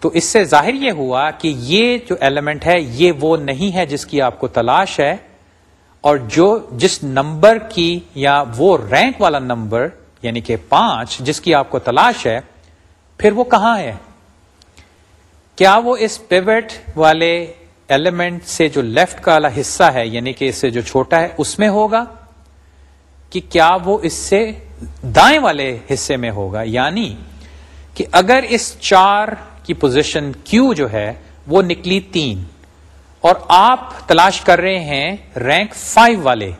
تو اس سے ظاہر یہ ہوا کہ یہ جو ایلیمنٹ ہے، یہ وہ نہیں ہے جس کی آپ کو تلاش ہے۔ اور جو جس نمبر کی یا وہ رینک والا نمبر یعنی کہ پانچ، جس کی آپ کو تلاش ہے، پھر وہ کہاں ہے؟ کیا وہ اس پیوٹ والے ایلیمنٹ سے جو لیفٹ کا والا حصہ ہے یعنی کہ اس سے جو چھوٹا ہے، اس میں ہوگا؟ کہ کیا وہ اس سے دائیں والے حصے میں ہوگا؟ یعنی کہ اگر اس چار کی پوزیشن کیو جو ہے وہ نکلی تین اور آپ تلاش کر رہے ہیں رینک فائیو والے،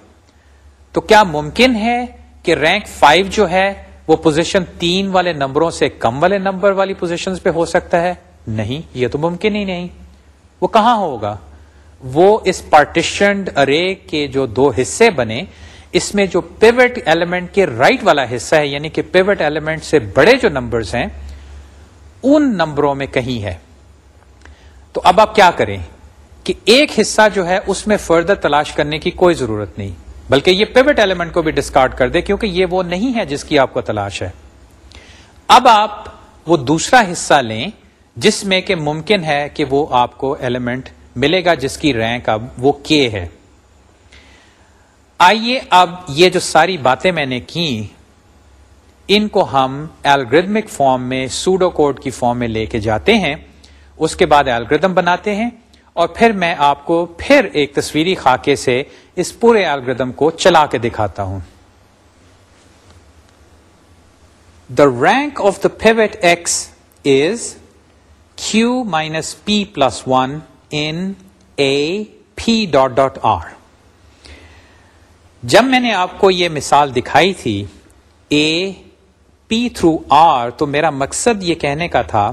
تو کیا ممکن ہے کہ رینک فائیو جو ہے وہ پوزیشن تین والے نمبروں سے کم والے نمبر والی پوزیشن پہ ہو سکتا ہے؟ نہیں، یہ تو ممکن ہی نہیں۔ وہ کہاں ہوگا؟ وہ اس پارٹیشنڈ ارے کے جو دو حصے بنے اس میں جو پیوٹ ایلیمنٹ کے رائٹ والا حصہ ہے یعنی کہ پیوٹ ایلیمنٹ سے بڑے جو نمبرز ہیں، ان نمبروں میں کہیں ہے۔ تو اب آپ کیا کریں؟ کہ ایک حصہ جو ہے، اس میں فردر تلاش کرنے کی کوئی ضرورت نہیں۔ بلکہ یہ پیوٹ ایلیمنٹ کو بھی ڈسکارڈ کر دے کیونکہ یہ وہ نہیں ہے جس کی آپ کو تلاش ہے۔ اب آپ وہ دوسرا حصہ لیں، جس میں کہ ممکن ہے کہ وہ آپ کو ایلیمنٹ ملے گا، جس کی رینک اب وہ کے ہے۔ آئیے اب یہ جو ساری باتیں میں نے کی ان کو ہم الگریدمک فارم میں سوڈو کوڈ کی فارم میں لے کے جاتے ہیں۔ اس کے بعد الگریدم بناتے ہیں اور پھر میں آپ کو پھر ایک تصویری خاکے سے اس پورے الگریدم کو چلا کے دکھاتا ہوں۔ The rank of the pivot x is q minus p plus one in A p dot dot r جب میں نے آپ کو یہ مثال دکھائی تھی اے پی تھرو آر تو میرا مقصد یہ کہنے کا تھا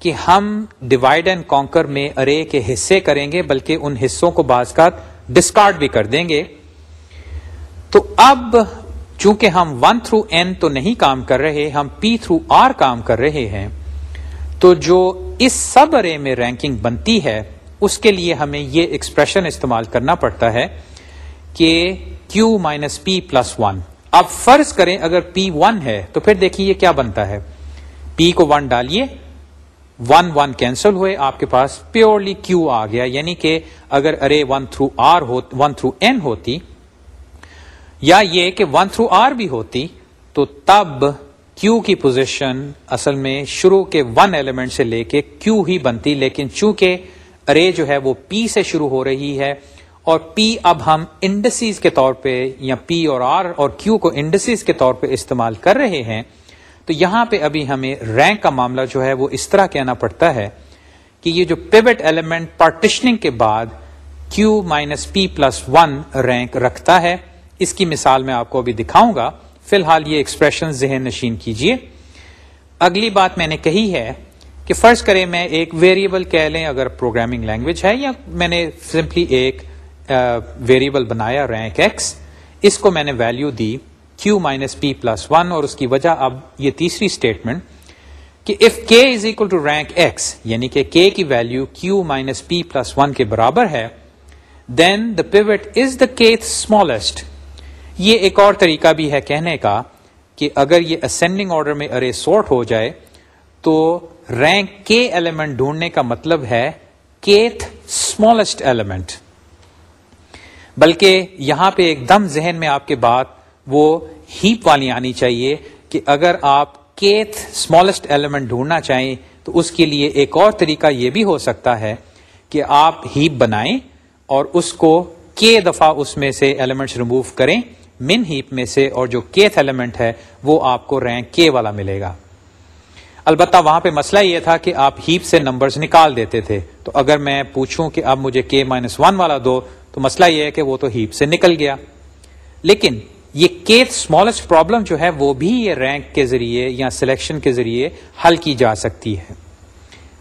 کہ ہم ڈیوائڈ اینڈ کانکر میں ارے کے حصے کریں گے، بلکہ ان حصوں کو بعض کا ڈسکارڈ بھی کر دیں گے۔ تو اب چونکہ ہم ون تھرو این تو نہیں کام کر رہے، ہم پی تھرو آر کام کر رہے ہیں، تو جو اس سب ارے میں رینکنگ بنتی ہے، اس کے لیے ہمیں یہ ایکسپریشن استعمال کرنا پڑتا ہے کہ q minus p plus one اب فرض کریں اگر پی ون ہے تو پھر دیکھیے کیا بنتا ہے۔ پی کو ون ڈالیے۔ ون ون کینسل ہوئے۔ آپ کے پاس پیورلی کیو آ گیا۔ یعنی کہ اگر array one through r one through n ہوتی یا یہ کہ ون تھرو آر بھی ہوتی تو تب کیو کی پوزیشن اصل میں شروع کے ون ایلیمنٹ سے لے کے کیو ہی بنتی۔ لیکن چونکہ ارے جو ہے وہ پی سے شروع ہو رہی ہے اور پی اب ہم انڈسیز کے طور پہ یا پی اور آر اور کیو کو انڈسیز کے طور پہ استعمال کر رہے ہیں، تو یہاں پہ ابھی ہمیں رینک کا معاملہ جو ہے وہ اس طرح کہنا پڑتا ہے کہ یہ جو پیوٹ ایلیمنٹ پارٹیشننگ کے بعد q minus p plus one rank رکھتا ہے۔ اس کی مثال میں آپ کو ابھی دکھاؤں گا۔ فی الحال یہ ایکسپریشن ذہن نشین کیجیے۔ اگلی بات میں نے کہی ہے کہ فرض کریں میں ایک ویریبل کہہ لیں، اگر پروگرامنگ لینگویج ہے، یا میں نے سمپلی ایک ویریبل بنایا رینک ایکس اس کو میں نے ویلو دی q minus p plus one اور اس کی وجہ اب یہ تیسری اسٹیٹمنٹ کہ if k is equal to rank x یعنی کہ کے کی value q minus p plus one کے برابر ہے then the pivot is the kth smallest یہ ایک اور طریقہ بھی ہے کہنے کا کہ اگر یہ اسینڈنگ آرڈر میں ارے سورٹ ہو جائے، تو رینک کے ایلیمنٹ ڈھونڈنے کا مطلب ہے کیتھ اسمالسٹ ایلیمنٹ بلکہ یہاں پہ ایک دم ذہن میں آپ کے بات وہ ہیپ والی آنی چاہیے کہ اگر آپ کیتھ اسمالسٹ ایلیمنٹ ڈھونڈنا چاہیں تو اس کے لیے ایک اور طریقہ یہ بھی ہو سکتا ہے کہ آپ ہیپ بنائیں اور اس کو کے دفعہ اس میں سے ایلیمنٹس ریموو کریں، من ہیپ میں سے اور جو کیتھ ایلیمنٹ ہے وہ آپ کو رینک کے والا ملے گا۔ البتہ وہاں پہ مسئلہ یہ تھا کہ آپ ہیپ سے نمبرز نکال دیتے تھے۔ تو اگر میں پوچھوں کہ اب مجھے کے مائنس ون والا دو تو مسئلہ یہ ہے کہ وہ تو ہیپ سے نکل گیا۔ لیکن یہ کیتھ اسمالسٹ پرابلم جو ہے وہ بھی یہ رینک کے ذریعے یا سلیکشن کے ذریعے حل کی جا سکتی ہے۔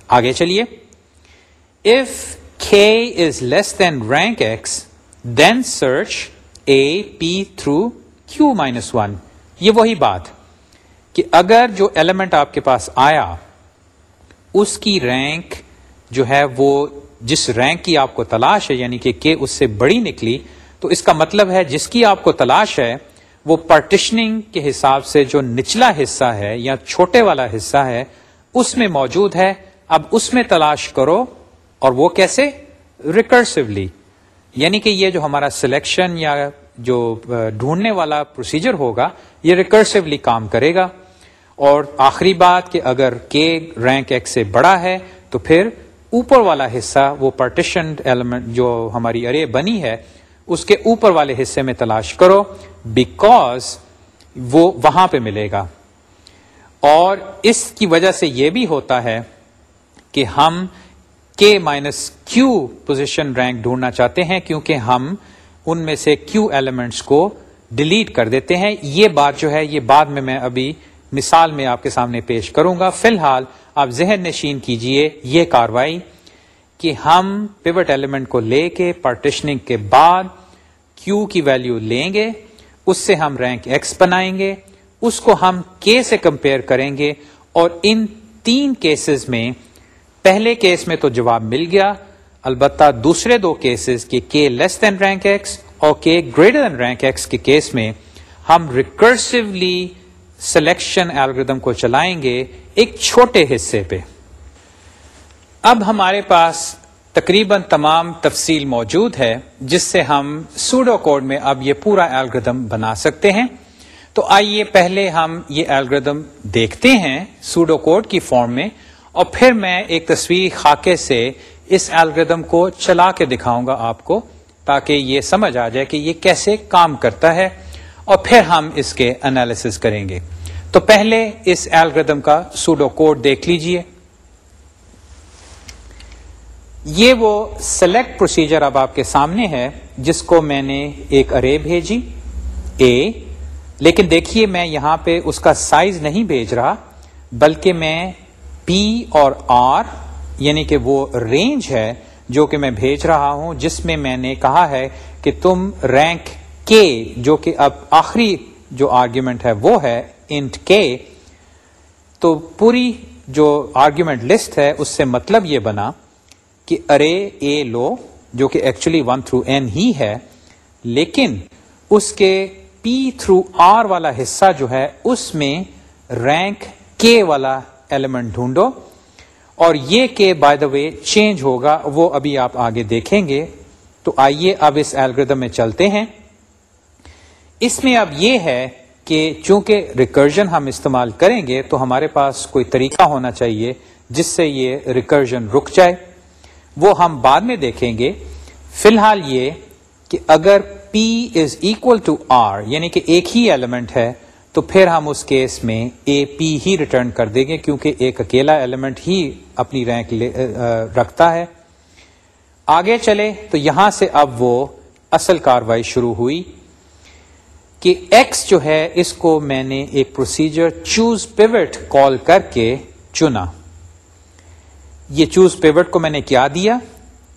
آگے چلیے۔ If k is less than rank x then search A p through q minus one یہ وہی بات کہ اگر جو ایلیمنٹ آپ کے پاس آیا، اس کی رینک جو ہے وہ جس رینک کی آپ کو تلاش ہے یعنی کہ اس سے بڑی نکلی، تو اس کا مطلب ہے جس کی آپ کو تلاش ہے، وہ پارٹیشننگ کے حساب سے جو نچلا حصہ ہے یا چھوٹے والا حصہ ہے، اس میں موجود ہے۔ اب اس میں تلاش کرو، اور وہ کیسے؟ ریکرسولی یعنی کہ یہ جو ہمارا سلیکشن یا جو ڈھونڈنے والا پروسیجر ہوگا، یہ ریکرسولی کام کرے گا۔ اور آخری بات کہ اگر کے رینک ایک سے بڑا ہے، تو پھر اوپر والا حصہ وہ پارٹیشن ایلیمنٹ جو ہماری ارے بنی ہے، اس کے اوپر والے حصے میں تلاش کرو بیکوز وہ وہاں پہ ملے گا۔ اور اس کی وجہ سے یہ بھی ہوتا ہے کہ ہم کے مائنس کیو پوزیشن رینک ڈھونڈنا چاہتے ہیں، کیونکہ ہم ان میں سے کیو ایلیمنٹس کو ڈیلیٹ کر دیتے ہیں۔ یہ بات جو ہے، یہ بعد میں میں ابھی مثال میں آپ کے سامنے پیش کروں گا۔ فی الحال آپ ذہن نشین کیجیے یہ کاروائی کہ ہم پیوٹ ایلیمنٹ کو لے کے پارٹیشننگ کے بعد کیو کی ویلیو لیں گے، اس سے ہم رینک ایکس بنائیں گے، اس کو ہم کے سے کمپیئر کریں گے اور ان تین کیسز میں پہلے کیس میں تو جواب مل گیا، البتہ دوسرے دو کیسز کے کے لیس دین رینک ایکس اور k greater than rank x کے کیس میں ہم ریکرسولی سلیکشن الگریدم کو چلائیں گے ایک چھوٹے حصے پہ۔ اب ہمارے پاس تقریباً تمام تفصیل موجود ہے، جس سے ہم سوڈو کوڈ میں اب یہ پورا الگریدم بنا سکتے ہیں۔ تو آئیے پہلے ہم یہ الگریدم دیکھتے ہیں سوڈو کوڈ کی فارم میں، اور پھر میں ایک تصویر خاکے سے اس الگریدم کو چلا کے دکھاؤں گا آپ کو، تاکہ یہ سمجھ آ جائے کہ یہ کیسے کام کرتا ہے۔ اور پھر ہم اس کے انالیس کریں گے۔ تو پہلے اس ایلگردم کا سوڈو کوڈ دیکھ لیجیے۔ یہ وہ سلیکٹ پروسیجر اب آپ کے سامنے ہے جس کو میں نے ایک ارے بھیجی اے لیکن دیکھیے میں یہاں پہ اس کا سائز نہیں بھیج رہا، بلکہ میں پی اور آر یعنی کہ وہ رینج ہے جو کہ میں بھیج رہا ہوں، جس میں میں نے کہا ہے کہ تم رینک کے جو کہ اب آخری جو آرگیومنٹ ہے وہ ہے انٹ کے تو پوری جو آرگیومنٹ لسٹ ہے اس سے مطلب یہ بنا کہ ارے اے لو، جو کہ ایکچولی ون تھرو این ہی ہے، لیکن اس کے پی تھرو آر والا حصہ جو ہے اس میں رینک کے والا ایلیمنٹ ڈھونڈو، اور یہ کہ بائی دا وے چینج ہوگا، وہ ابھی آپ آگے دیکھیں گے، تو آئیے اب اس ایلگردم میں چلتے ہیں۔ اس میں اب یہ ہے کہ چونکہ ریکرجن ہم استعمال کریں گے تو ہمارے پاس کوئی طریقہ ہونا چاہیے جس سے یہ ریکرجن رک جائے۔ وہ ہم بعد میں دیکھیں گے۔ فی الحال یہ کہ اگر p is equal to r یعنی کہ ایک ہی ایلیمنٹ ہے، تو پھر ہم اس کیس میں اے پی ہی ریٹرن کر دیں گے کیونکہ ایک اکیلا ایلیمنٹ ہی اپنی رینک رکھتا ہے۔ آگے چلے تو یہاں سے اب وہ اصل کاروائی شروع ہوئی۔ کہ ایکس جو ہے اس کو میں نے ایک پروسیجر چوز پیوٹ کال کر کے چنا۔ یہ چوز پیوٹ کو میں نے کیا دیا؟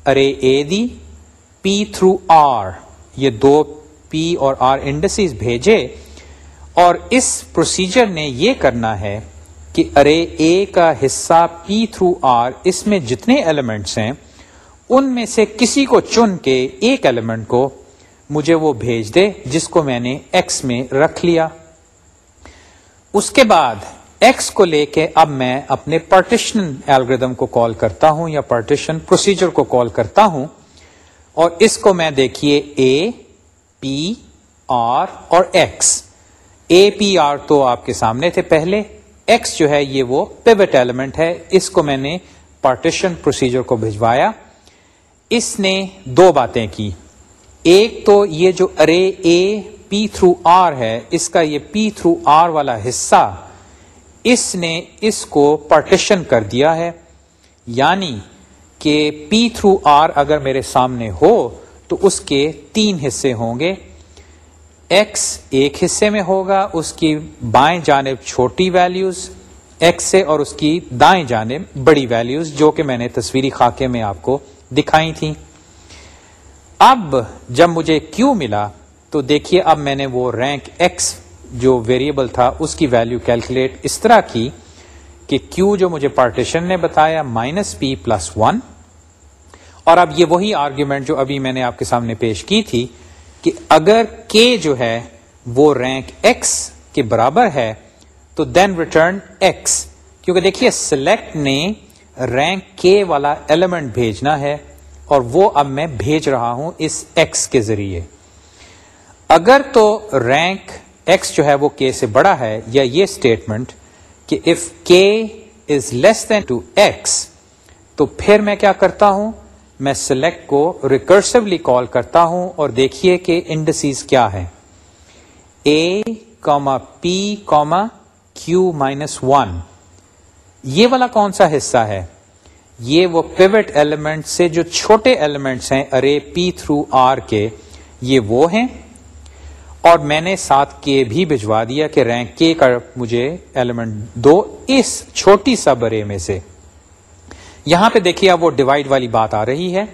ارے اے دی پی تھرو آر یہ دو پی اور آر انڈسیز بھیجے۔ اور اس پروسیجر نے یہ کرنا ہے کہ ارے اے کا حصہ پی تھرو آر اس میں جتنے ایلیمنٹس ہیں، ان میں سے کسی کو چن کے ایک ایلیمنٹ کو مجھے وہ بھیج دے جس کو میں نے ایکس میں رکھ لیا۔ اس کے بعد ایکس کو لے کے اب میں اپنے پارٹیشن الگریدم کو کال کرتا ہوں یا پارٹیشن پروسیجر کو کال کرتا ہوں اور اس کو میں دیکھیے اے پی آر اور ایکس اے پی آر تو آپ کے سامنے تھے پہلے۔ ایکس جو ہے یہ وہ پیوٹ ایلیمنٹ ہے۔ اس کو میں نے پارٹیشن پروسیجر کو بھجوایا۔ اس نے دو باتیں کی۔ ایک تو یہ جو ارے اے پی تھرو آر ہے، اس کا یہ پی تھرو آر والا حصہ اس نے اس کو پارٹیشن کر دیا ہے۔ یعنی کہ پی تھرو آر اگر میرے سامنے ہو تو اس کے تین حصے ہوں گے۔ ایکس ایک حصے میں ہوگا، اس کی بائیں جانب چھوٹی ویلیوز ایکس سے اور اس کی دائیں جانب بڑی ویلیوز جو کہ میں نے تصویری خاکے میں آپ کو دکھائی تھیں۔ اب جب مجھے کیو ملا تو دیکھیے اب میں نے وہ رینک ایکس جو ویریبل تھا اس کی ویلیو کیلکولیٹ اس طرح کی کہ کیو جو مجھے پارٹیشن نے بتایا مائنس پی پلس ون اور اب یہ وہی آرگیومنٹ جو ابھی میں نے آپ کے سامنے پیش کی تھی کہ اگر کے جو ہے وہ رینک ایکس کے برابر ہے تو دین ریٹرن ایکس کیونکہ دیکھیے سلیکٹ نے رینک کے والا ایلیمنٹ بھیجنا ہے اور وہ اب میں بھیج رہا ہوں اس ایکس کے ذریعے۔ اگر تو رینک ایکس جو ہے وہ کے سے بڑا ہے یا یہ اسٹیٹمنٹ کہ if k is less then to x تو پھر میں کیا کرتا ہوں؟ میں سلیکٹ کو ریکرسولی کال کرتا ہوں اور دیکھیے کہ انڈسیز کیا ہے اے کوما پی کوما کیو مائنس ون یہ والا کون سا حصہ ہے؟ یہ وہ پیوٹ ایلیمنٹ سے جو چھوٹے ایلیمنٹس ہیں ارے پی تھرو آر کے، یہ وہ ہیں. اور میں نے ساتھ کے بھی بھجوا دیا کہ رینک کے کا مجھے ایلیمنٹ دو اس چھوٹی سب ارے میں سے. یہاں پہ دیکھیے اب وہ ڈیوائڈ والی بات آ رہی ہے.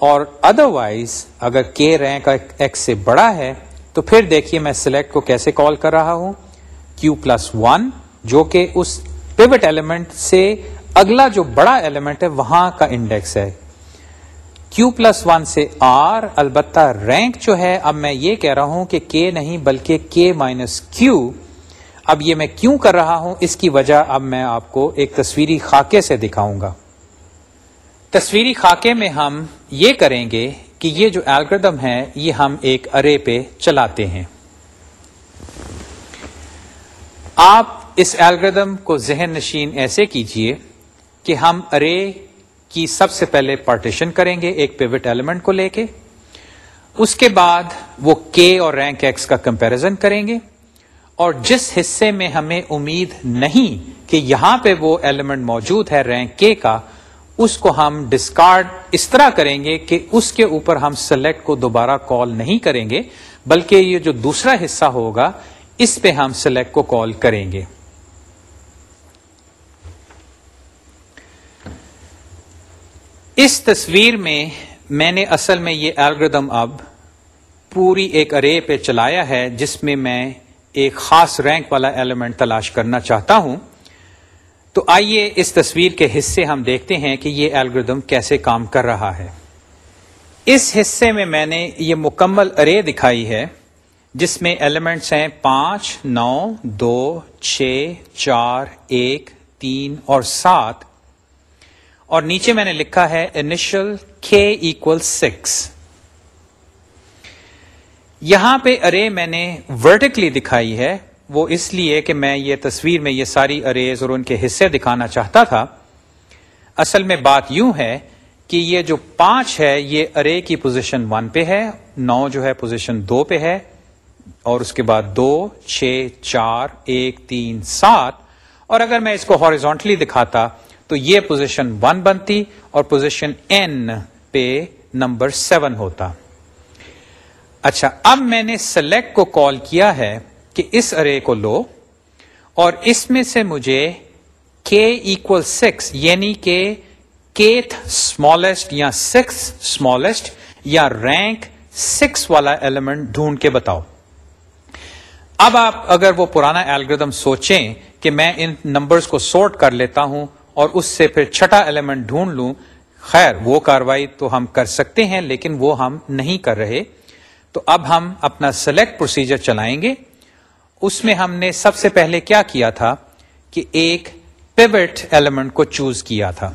اور ادر وائز اگر کے رینک ایکس سے بڑا ہے، تو پھر دیکھیے میں سلیکٹ کو کیسے کال کر رہا ہوں؟ کیو پلس ون جو کہ اس پیوٹ ایلیمنٹ سے اگلا جو بڑا ایلیمنٹ ہے، وہاں کا انڈیکس ہے۔ کیو پلس ون سے آر البتہ رینک جو ہے، اب میں یہ کہہ رہا ہوں کہ کے نہیں، بلکہ کے مائنس کیو اب یہ میں کیوں کر رہا ہوں؟ اس کی وجہ اب میں آپ کو ایک تصویری خاکے سے دکھاؤں گا۔ تصویری خاکے میں ہم یہ کریں گے کہ یہ جو الگردم ہے، یہ ہم ایک ارے پہ چلاتے ہیں۔ آپ اس الگردم کو ذہن نشین ایسے کیجیے کہ ہم ارے کی سب سے پہلے پارٹیشن کریں گے ایک پیوٹ ایلیمنٹ کو لے کے۔ اس کے بعد وہ کے اور رینک ایکس کا کمپیرزن کریں گے۔ اور جس حصے میں ہمیں امید نہیں کہ یہاں پہ وہ ایلیمنٹ موجود ہے رینک کے کا، اس کو ہم ڈسکارڈ اس طرح کریں گے کہ اس کے اوپر ہم سلیکٹ کو دوبارہ کال نہیں کریں گے، بلکہ یہ جو دوسرا حصہ ہوگا، اس پہ ہم سلیکٹ کو کال کریں گے۔ اس تصویر میں میں نے اصل میں یہ الگردم اب پوری ایک ارے پہ چلایا ہے، جس میں میں ایک خاص رینک والا ایلیمنٹ تلاش کرنا چاہتا ہوں۔ تو آئیے اس تصویر کے حصے ہم دیکھتے ہیں کہ یہ الگردم کیسے کام کر رہا ہے۔ اس حصے میں میں نے یہ مکمل ارے دکھائی ہے، جس میں ایلیمنٹس ہیں پانچ، نو، دو، چھ، چار، ایک، تین اور سات۔ اور نیچے میں نے لکھا ہے انیشل کے ایکول سکس یہاں پہ ارے میں نے ورٹیکلی دکھائی ہے، وہ اس لیے کہ میں یہ تصویر میں یہ ساری اریز اور ان کے حصے دکھانا چاہتا تھا۔ اصل میں بات یوں ہے کہ یہ جو پانچ ہے، یہ ارے کی پوزیشن ون پہ ہے، نو جو ہے پوزیشن دو پہ ہے، اور اس کے بعد دو، چھ، چار، ایک، تین، سات۔ اور اگر میں اس کو ہاریزونٹلی دکھاتا تو یہ پوزیشن ون بنتی اور پوزیشن این پہ نمبر سیون ہوتا۔ اچھا اب میں نے سلیکٹ کو کال کیا ہے کہ اس ارے کو لو اور اس میں سے مجھے کے ایکول سکس یعنی کہ کیتھ اسمالسٹ یا سکس اسمالسٹ یا رینک سکس والا ایلیمنٹ ڈھونڈ کے بتاؤ۔ اب آپ اگر وہ پرانا ایلگردم سوچیں کہ میں ان نمبرز کو سورٹ کر لیتا ہوں اور اس سے پھر چھٹا ایلیمنٹ ڈھونڈ لوں، خیر، وہ کاروائی تو ہم کر سکتے ہیں، لیکن وہ ہم نہیں کر رہے۔ تو اب ہم اپنا سلیکٹ پروسیجر چلائیں گے۔ اس میں ہم نے سب سے پہلے کیا کیا تھا کہ ایک پیوٹ ایلیمنٹ کو چوز کیا تھا۔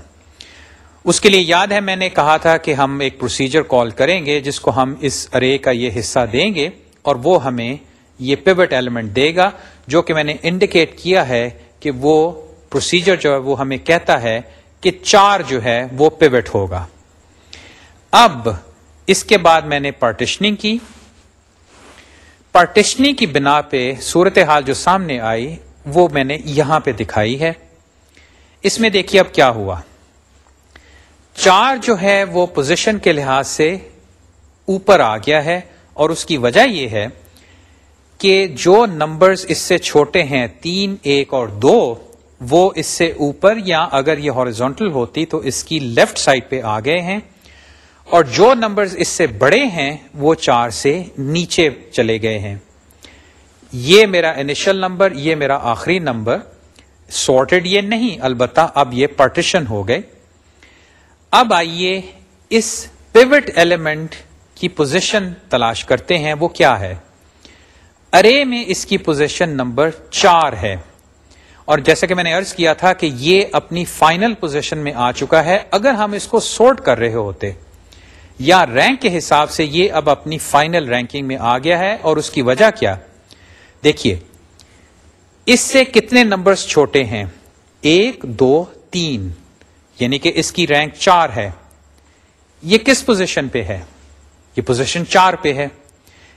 اس کے لیے یاد ہے، میں نے کہا تھا کہ ہم ایک پروسیجر کال کریں گے، جس کو ہم اس ارے کا یہ حصہ دیں گے اور وہ ہمیں یہ پیوٹ ایلیمنٹ دے گا، جو کہ میں نے انڈیکیٹ کیا ہے کہ وہ پروسیجر جو ہے وہ ہمیں کہتا ہے کہ چار جو ہے وہ پیوٹ ہوگا۔ اب اس کے بعد میں نے پارٹیشننگ کی۔ پارٹیشننگ کی بنا پہ صورتحال جو سامنے آئی وہ میں نے یہاں پہ دکھائی ہے۔ اس میں دیکھیے اب کیا ہوا۔ چار جو ہے وہ پوزیشن کے لحاظ سے اوپر آ گیا ہے اور اس کی وجہ یہ ہے کہ جو نمبرز اس سے چھوٹے ہیں تین، ایک اور دو وہ اس سے اوپر یا اگر یہ ہارزونٹل ہوتی تو اس کی لیفٹ سائڈ پہ آ گئے ہیں اور جو نمبرز اس سے بڑے ہیں وہ چار سے نیچے چلے گئے ہیں۔ یہ میرا انیشل نمبر یہ میرا آخری نمبر سارٹیڈ یہ نہیں، البتہ اب یہ پارٹیشن ہو گئے۔ اب آئیے اس پیوٹ ایلیمنٹ کی پوزیشن تلاش کرتے ہیں، وہ کیا ہے؟ ارے میں اس کی پوزیشن نمبر چار ہے۔ اور جیسا کہ میں نے ارض کیا تھا کہ یہ اپنی فائنل پوزیشن میں آ چکا ہے، اگر ہم اس کو سورٹ کر رہے ہوتے یا رینک کے حساب سے یہ اب اپنی فائنل رینکنگ میں آ گیا ہے اور اس کی وجہ کیا؟ دیکھیے، اس سے کتنے نمبرز چھوٹے ہیں؟ ایک، دو، تین یعنی کہ اس کی رینک چار ہے۔ یہ کس پوزیشن پہ ہے؟ یہ پوزیشن چار پہ ہے۔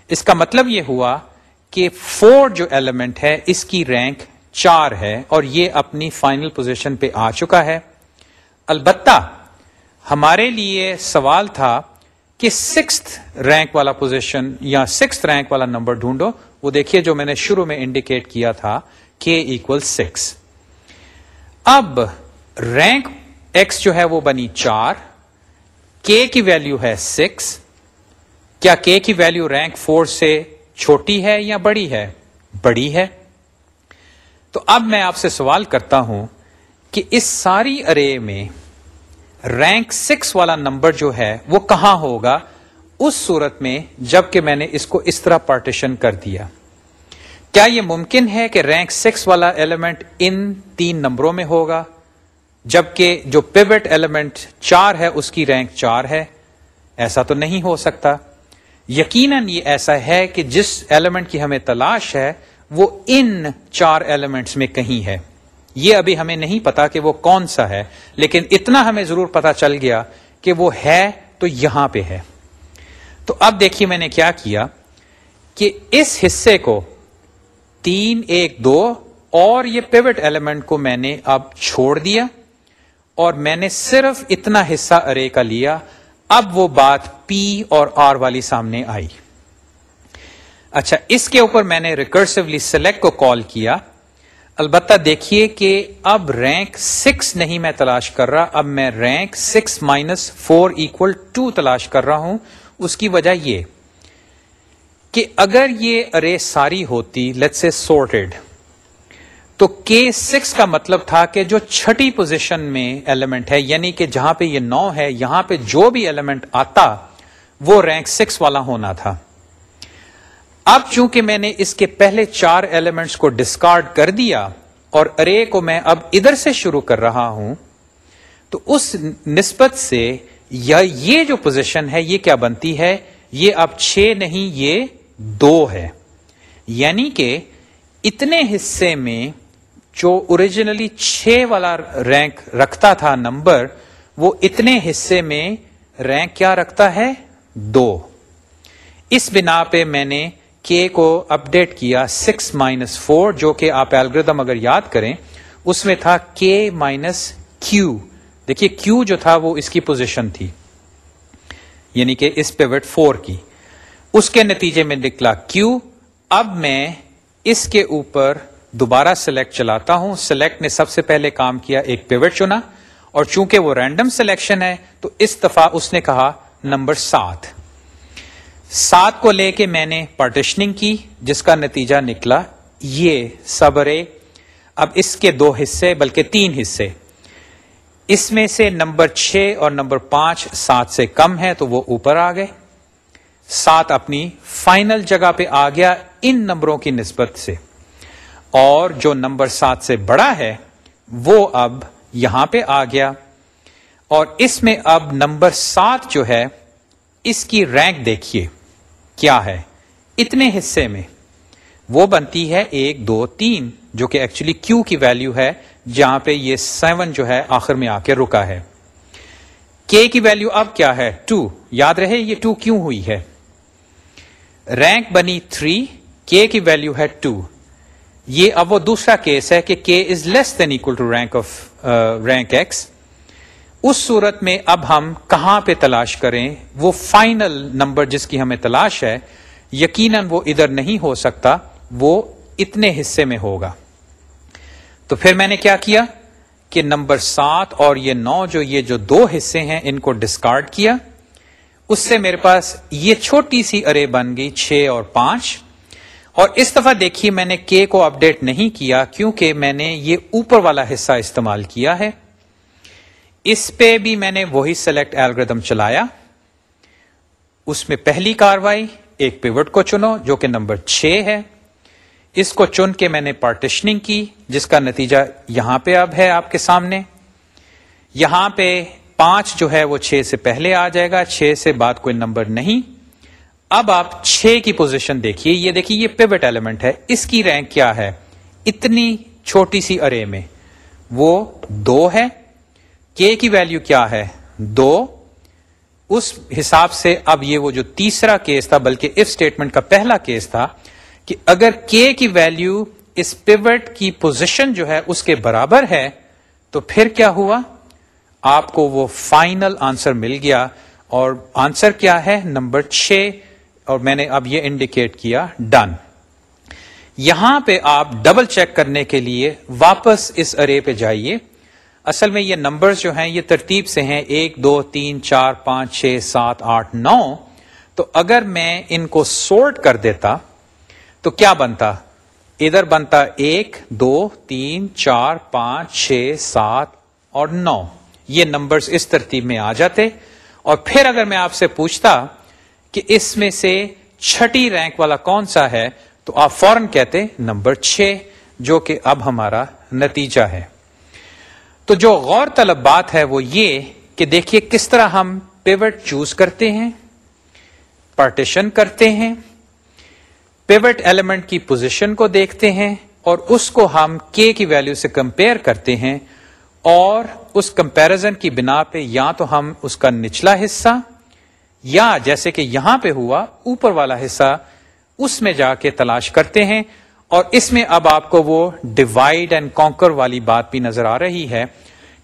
اس کا مطلب یہ ہوا کہ فور جو ایلیمنٹ ہے، اس کی رینک چار ہے اور یہ اپنی فائنل پوزیشن پہ آ چکا ہے۔ البتہ ہمارے لیے سوال تھا کہ سکس رینک والا پوزیشن یا سکس رینک والا نمبر ڈھونڈو۔ وہ دیکھیے جو میں نے شروع میں انڈیکیٹ کیا تھا کے ایکول سکس اب رینک ایکس جو ہے وہ بنی چار۔ کے کی ویلو ہے سکس کیا کے کی ویلو رینک فور سے چھوٹی ہے یا بڑی ہے؟ بڑی ہے۔ تو اب میں آپ سے سوال کرتا ہوں کہ اس ساری ارے میں رینک سکس والا نمبر جو ہے وہ کہاں ہوگا؟ اس صورت میں جبکہ میں نے اس کو اس طرح پارٹیشن کر دیا۔ کیا یہ ممکن ہے کہ رینک سکس والا ایلیمنٹ ان تین نمبروں میں ہوگا؟ جبکہ جو پیوٹ ایلیمنٹ چار ہے، اس کی رینک چار ہے۔ ایسا تو نہیں ہو سکتا۔ یقیناً یہ ایسا ہے کہ جس ایلیمنٹ کی ہمیں تلاش ہے وہ ان چار ایلیمنٹس میں کہیں ہے۔ یہ ابھی ہمیں نہیں پتا کہ وہ کون سا ہے، لیکن اتنا ہمیں ضرور پتا چل گیا کہ وہ ہے تو یہاں پہ ہے۔ تو اب دیکھیے میں نے کیا کیا کہ اس حصے کو تین ایک دو اور یہ پیوٹ ایلیمنٹ کو میں نے اب چھوڑ دیا اور میں نے صرف اتنا حصہ ارے کا لیا۔ اب وہ بات پی اور آر والی سامنے آئی۔ اچھا اس کے اوپر میں نے ریکرسولی سلیکٹ کو کال کیا۔ البتہ دیکھیے کہ اب رینک سکس نہیں میں تلاش کر رہا، اب میں rank six minus four equal to تلاش کر رہا ہوں۔ اس کی وجہ یہ کہ اگر یہ ارے ساری ہوتی لیٹ سے سورٹڈ تو کے سکس کا مطلب تھا کہ جو چھٹی پوزیشن میں ایلیمنٹ ہے یعنی کہ جہاں پہ یہ نو ہے، یہاں پہ جو بھی ایلیمنٹ آتا، وہ رینک سکس والا ہونا تھا۔ اب چونکہ میں نے اس کے پہلے چار ایلیمنٹس کو ڈسکارڈ کر دیا اور ارے کو میں اب ادھر سے شروع کر رہا ہوں، تو اس نسبت سے یا یہ جو پوزیشن ہے، یہ کیا بنتی ہے؟ یہ اب چھ نہیں، یہ دو ہے۔ یعنی کہ اتنے حصے میں جو اوریجنلی چھ والا رینک رکھتا تھا نمبر وہ اتنے حصے میں رینک کیا رکھتا ہے؟ دو۔ اس بنا پہ میں نے کے کو اپڈیٹ کیا سکس مائنس فور جو کہ آپ ایلگردم اگر یاد کریں، اس میں تھا کے مائنس کیو دیکھیے کیو جو تھا وہ اس کی پوزیشن تھی یعنی کہ اس پیوٹ فور کی۔ اس کے نتیجے میں نکلا کیو اب میں اس کے اوپر دوبارہ سلیکٹ چلاتا ہوں۔ سلیکٹ نے سب سے پہلے کام کیا ایک پیوٹ چنا، اور چونکہ وہ رینڈم سلیکشن ہے، تو اس دفعہ اس نے کہا نمبر سات۔ سات کو لے کے میں نے پارٹیشننگ کی، جس کا نتیجہ نکلا یہ سبرے اب اس کے دو حصے، بلکہ تین حصے۔ اس میں سے نمبر چھ اور نمبر پانچ سات سے کم ہے تو وہ اوپر آ گئے۔ سات اپنی فائنل جگہ پہ آ گیا ان نمبروں کی نسبت سے۔ اور جو نمبر سات سے بڑا ہے، وہ اب یہاں پہ آ گیا۔ اور اس میں اب نمبر سات جو ہے اس کی رینک دیکھیے، کیا ہے؟ اتنے حصے میں۔ وہ بنتی ہے ایک، دو، تین، جو کہ ایکچولی کیو کی ویلیو ہے، جہاں پہ یہ سیون جو ہے آخر میں آ کے رکا ہے۔ کے کی ویلو اب کیا ہے؟ ٹو یاد رہے، یہ ٹو کیوں ہوئی ہے؟ رینک بنی تھری کے کی ویلو ہے ٹو یہ اب وہ دوسرا کیس ہے کہ k is less than equal to rank of rank x اس صورت میں اب ہم کہاں پہ تلاش کریں، وہ فائنل نمبر جس کی ہمیں تلاش ہے، یقیناً وہ ادھر نہیں ہو سکتا، وہ اتنے حصے میں ہوگا۔ تو پھر میں نے کیا کیا؟ کہ نمبر سات اور یہ نو جو یہ جو دو حصے ہیں، ان کو ڈسکارڈ کیا۔ اس سے میرے پاس یہ چھوٹی سی ارے بن گئی، چھ اور پانچ۔ اور اس دفعہ دیکھیے، میں نے کے کو اپڈیٹ نہیں کیا، کیونکہ میں نے یہ اوپر والا حصہ استعمال کیا ہے۔ اس پہ بھی میں نے وہی سلیکٹ ایلگردم چلایا۔ اس میں پہلی کاروائی، ایک پیوٹ کو چنو جو کہ نمبر چھ ہے۔ اس کو چن کے میں نے پارٹیشننگ کی، جس کا نتیجہ یہاں پہ اب ہے آپ کے سامنے۔ یہاں پہ پانچ جو ہے وہ چھ سے پہلے آ جائے گا، چھ سے بعد کوئی نمبر نہیں۔ اب آپ چھ کی پوزیشن دیکھیے، یہ دیکھیے، یہ پیوٹ ایلیمنٹ ہے۔ اس کی رینک کیا ہے؟ اتنی چھوٹی سی ارے میں۔ وہ دو ہے۔ کے کی ویلو کیا ہے؟ دو. اس حساب سے اب یہ وہ جو تیسرا کیس تھا، بلکہ اف اسٹیٹمنٹ کا پہلا کیس تھا، کہ اگر کے کی ویلو اس پیوٹ کی پوزیشن جو ہے اس کے برابر ہے، تو پھر کیا ہوا؟ آپ کو وہ فائنل آنسر مل گیا۔ اور آنسر کیا ہے؟ نمبر چھ. اور میں نے اب یہ انڈیکیٹ کیا ڈن یہاں پہ آپ ڈبل چیک کرنے کے لیے واپس اس ارے پہ جائیے۔ اصل میں یہ نمبرز جو ہیں، یہ ترتیب سے ہیں، ایک، دو، تین، چار، پانچ، چھ، سات، آٹھ، نو۔ تو اگر میں ان کو سورٹ کر دیتا، تو کیا بنتا؟ ادھر بنتا ایک، دو، تین، چار، پانچ، چھ، سات اور نو۔ یہ نمبرز اس ترتیب میں آ جاتے۔ اور پھر اگر میں آپ سے پوچھتا کہ اس میں سے چھٹی رینک والا کون سا ہے، تو آپ فوراً کہتے نمبر چھ، جو کہ اب ہمارا نتیجہ ہے۔ تو جو غور طلب بات ہے وہ یہ کہ دیکھیے کس طرح ہم پیوٹ چوز کرتے ہیں پارٹیشن کرتے ہیں پیوٹ ایلیمنٹ کی پوزیشن کو دیکھتے ہیں اور اس کو ہم کے کی ویلو سے کمپیئر کرتے ہیں اور اس کمپیرزن کی بنا پہ یا تو ہم اس کا نچلا حصہ یا جیسے کہ یہاں پہ ہوا اوپر والا حصہ اس میں جا کے تلاش کرتے ہیں اور اس میں اب آپ کو وہ ڈیوائڈ اینڈ کانکر والی بات بھی نظر آ رہی ہے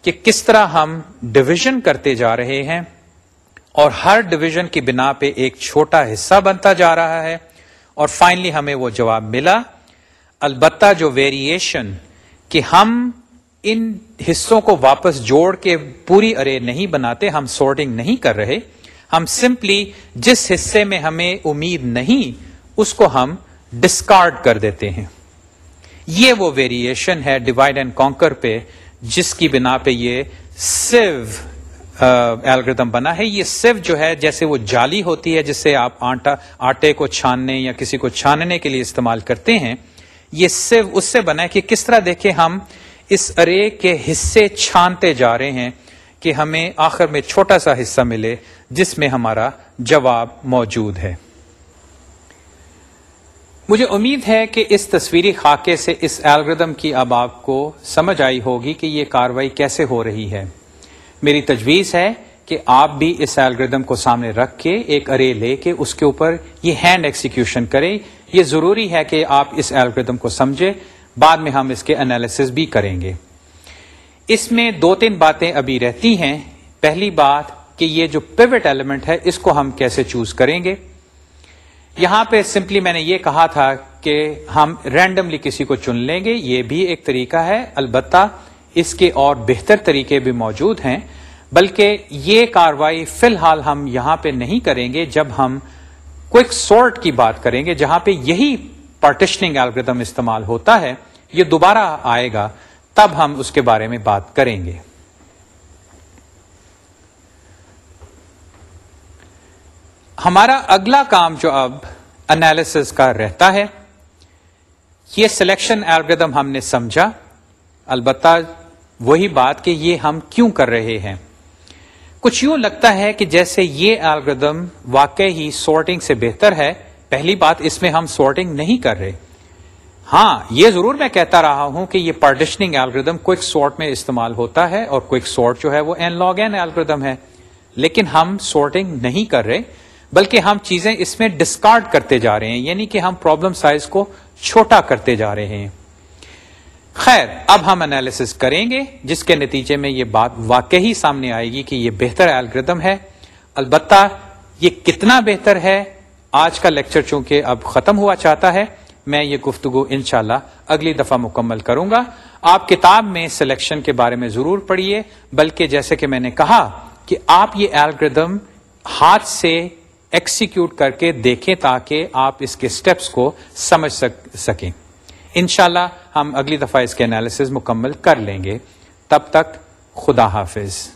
کہ کس طرح ہم ڈویژن کرتے جا رہے ہیں اور ہر ڈویژن کی بنا پہ ایک چھوٹا حصہ بنتا جا رہا ہے اور فائنلی ہمیں وہ جواب ملا۔ البتہ جو ویریشن کہ ہم ان حصوں کو واپس جوڑ کے پوری ارے نہیں بناتے، ہم سورٹنگ نہیں کر رہے، ہم سمپلی جس حصے میں ہمیں امید نہیں، اس کو ہم ڈسکارڈ کر دیتے ہیں۔ یہ وہ ویریشن ہے ڈیوائڈ اینڈ کانکر پہ، جس کی بنا پہ یہ سیو ایلگردم بنا ہے۔ یہ سیو جو ہے، جیسے وہ جالی ہوتی ہے جس سے آپ آٹا آٹے کو چھاننے یا کسی کو چھاننے کے لیے استعمال کرتے ہیں، یہ سیو اس سے بنا ہے کہ کس طرح دیکھیں ہم اس ارے کے حصے چھانتے جا رہے ہیں کہ ہمیں آخر میں چھوٹا سا حصہ ملے، جس میں ہمارا جواب موجود ہے۔ مجھے امید ہے کہ اس تصویری خاکے سے اس الگریدم کی اب آپ کو سمجھ آئی ہوگی کہ یہ کاروائی کیسے ہو رہی ہے۔ میری تجویز ہے کہ آپ بھی اس الگریدم کو سامنے رکھ کے ایک ارے لے کے اس کے اوپر یہ ہینڈ ایکسیکیوشن کریں۔ یہ ضروری ہے کہ آپ اس الگریدم کو سمجھے۔ بعد میں ہم اس کے انالیس بھی کریں گے۔ اس میں دو تین باتیں ابھی رہتی ہیں۔ پہلی بات کہ یہ جو پیوٹ ایلیمنٹ ہے، اس کو ہم کیسے چوز کریں گے؟ یہاں پہ سمپلی میں نے یہ کہا تھا کہ ہم رینڈملی کسی کو چن لیں گے، یہ بھی ایک طریقہ ہے۔ البتہ اس کے اور بہتر طریقے بھی موجود ہیں۔ بلکہ یہ کاروائی فی الحال ہم یہاں پہ نہیں کریں گے جب ہم کوئک سورٹ کی بات کریں گے، جہاں پہ یہی پارٹیشننگ الگریدم استعمال ہوتا ہے، یہ دوبارہ آئے گا، تب ہم اس کے بارے میں بات کریں گے۔ ہمارا اگلا کام جو اب انالیس کا رہتا ہے، یہ سلیکشن الگریدم ہم نے سمجھا۔ البتہ وہی بات کہ یہ ہم کیوں کر رہے ہیں۔ کچھ یوں لگتا ہے کہ جیسے یہ الگریدم واقع ہی سارٹنگ سے بہتر ہے، پہلی بات اس میں ہم سارٹنگ نہیں کر رہے۔ ہاں یہ ضرور میں کہتا رہا ہوں کہ یہ پارٹیشننگ الگریدم کوئک سارٹ میں استعمال ہوتا ہے اور کوئک سارٹ جو ہے وہ این لاگ این الگریدم ہے۔ لیکن ہم سورٹنگ نہیں کر رہے۔ بلکہ ہم چیزیں اس میں ڈسکارڈ کرتے جا رہے ہیں یعنی کہ ہم پرابلم سائز کو چھوٹا کرتے جا رہے ہیں۔ خیر، اب ہم انالیس کریں گے، جس کے نتیجے میں یہ بات واقعی سامنے آئے گی کہ یہ بہتر الگریدم ہے۔ البتہ یہ کتنا بہتر ہے؟ آج کا لیکچر چونکہ اب ختم ہوا چاہتا ہے، میں یہ گفتگو انشاءاللہ اگلی دفعہ مکمل کروں گا۔ آپ کتاب میں سلیکشن کے بارے میں ضرور پڑھیے، بلکہ جیسے کہ میں نے کہا کہ آپ یہ الگریدم ہاتھ سے ایکسیکیوٹ کر کے دیکھیں تاکہ آپ اس کے سٹیپس کو سمجھ سکیں۔ انشاءاللہ ہم اگلی دفعہ اس کے انالیسز مکمل کر لیں گے۔ تب تک خدا حافظ۔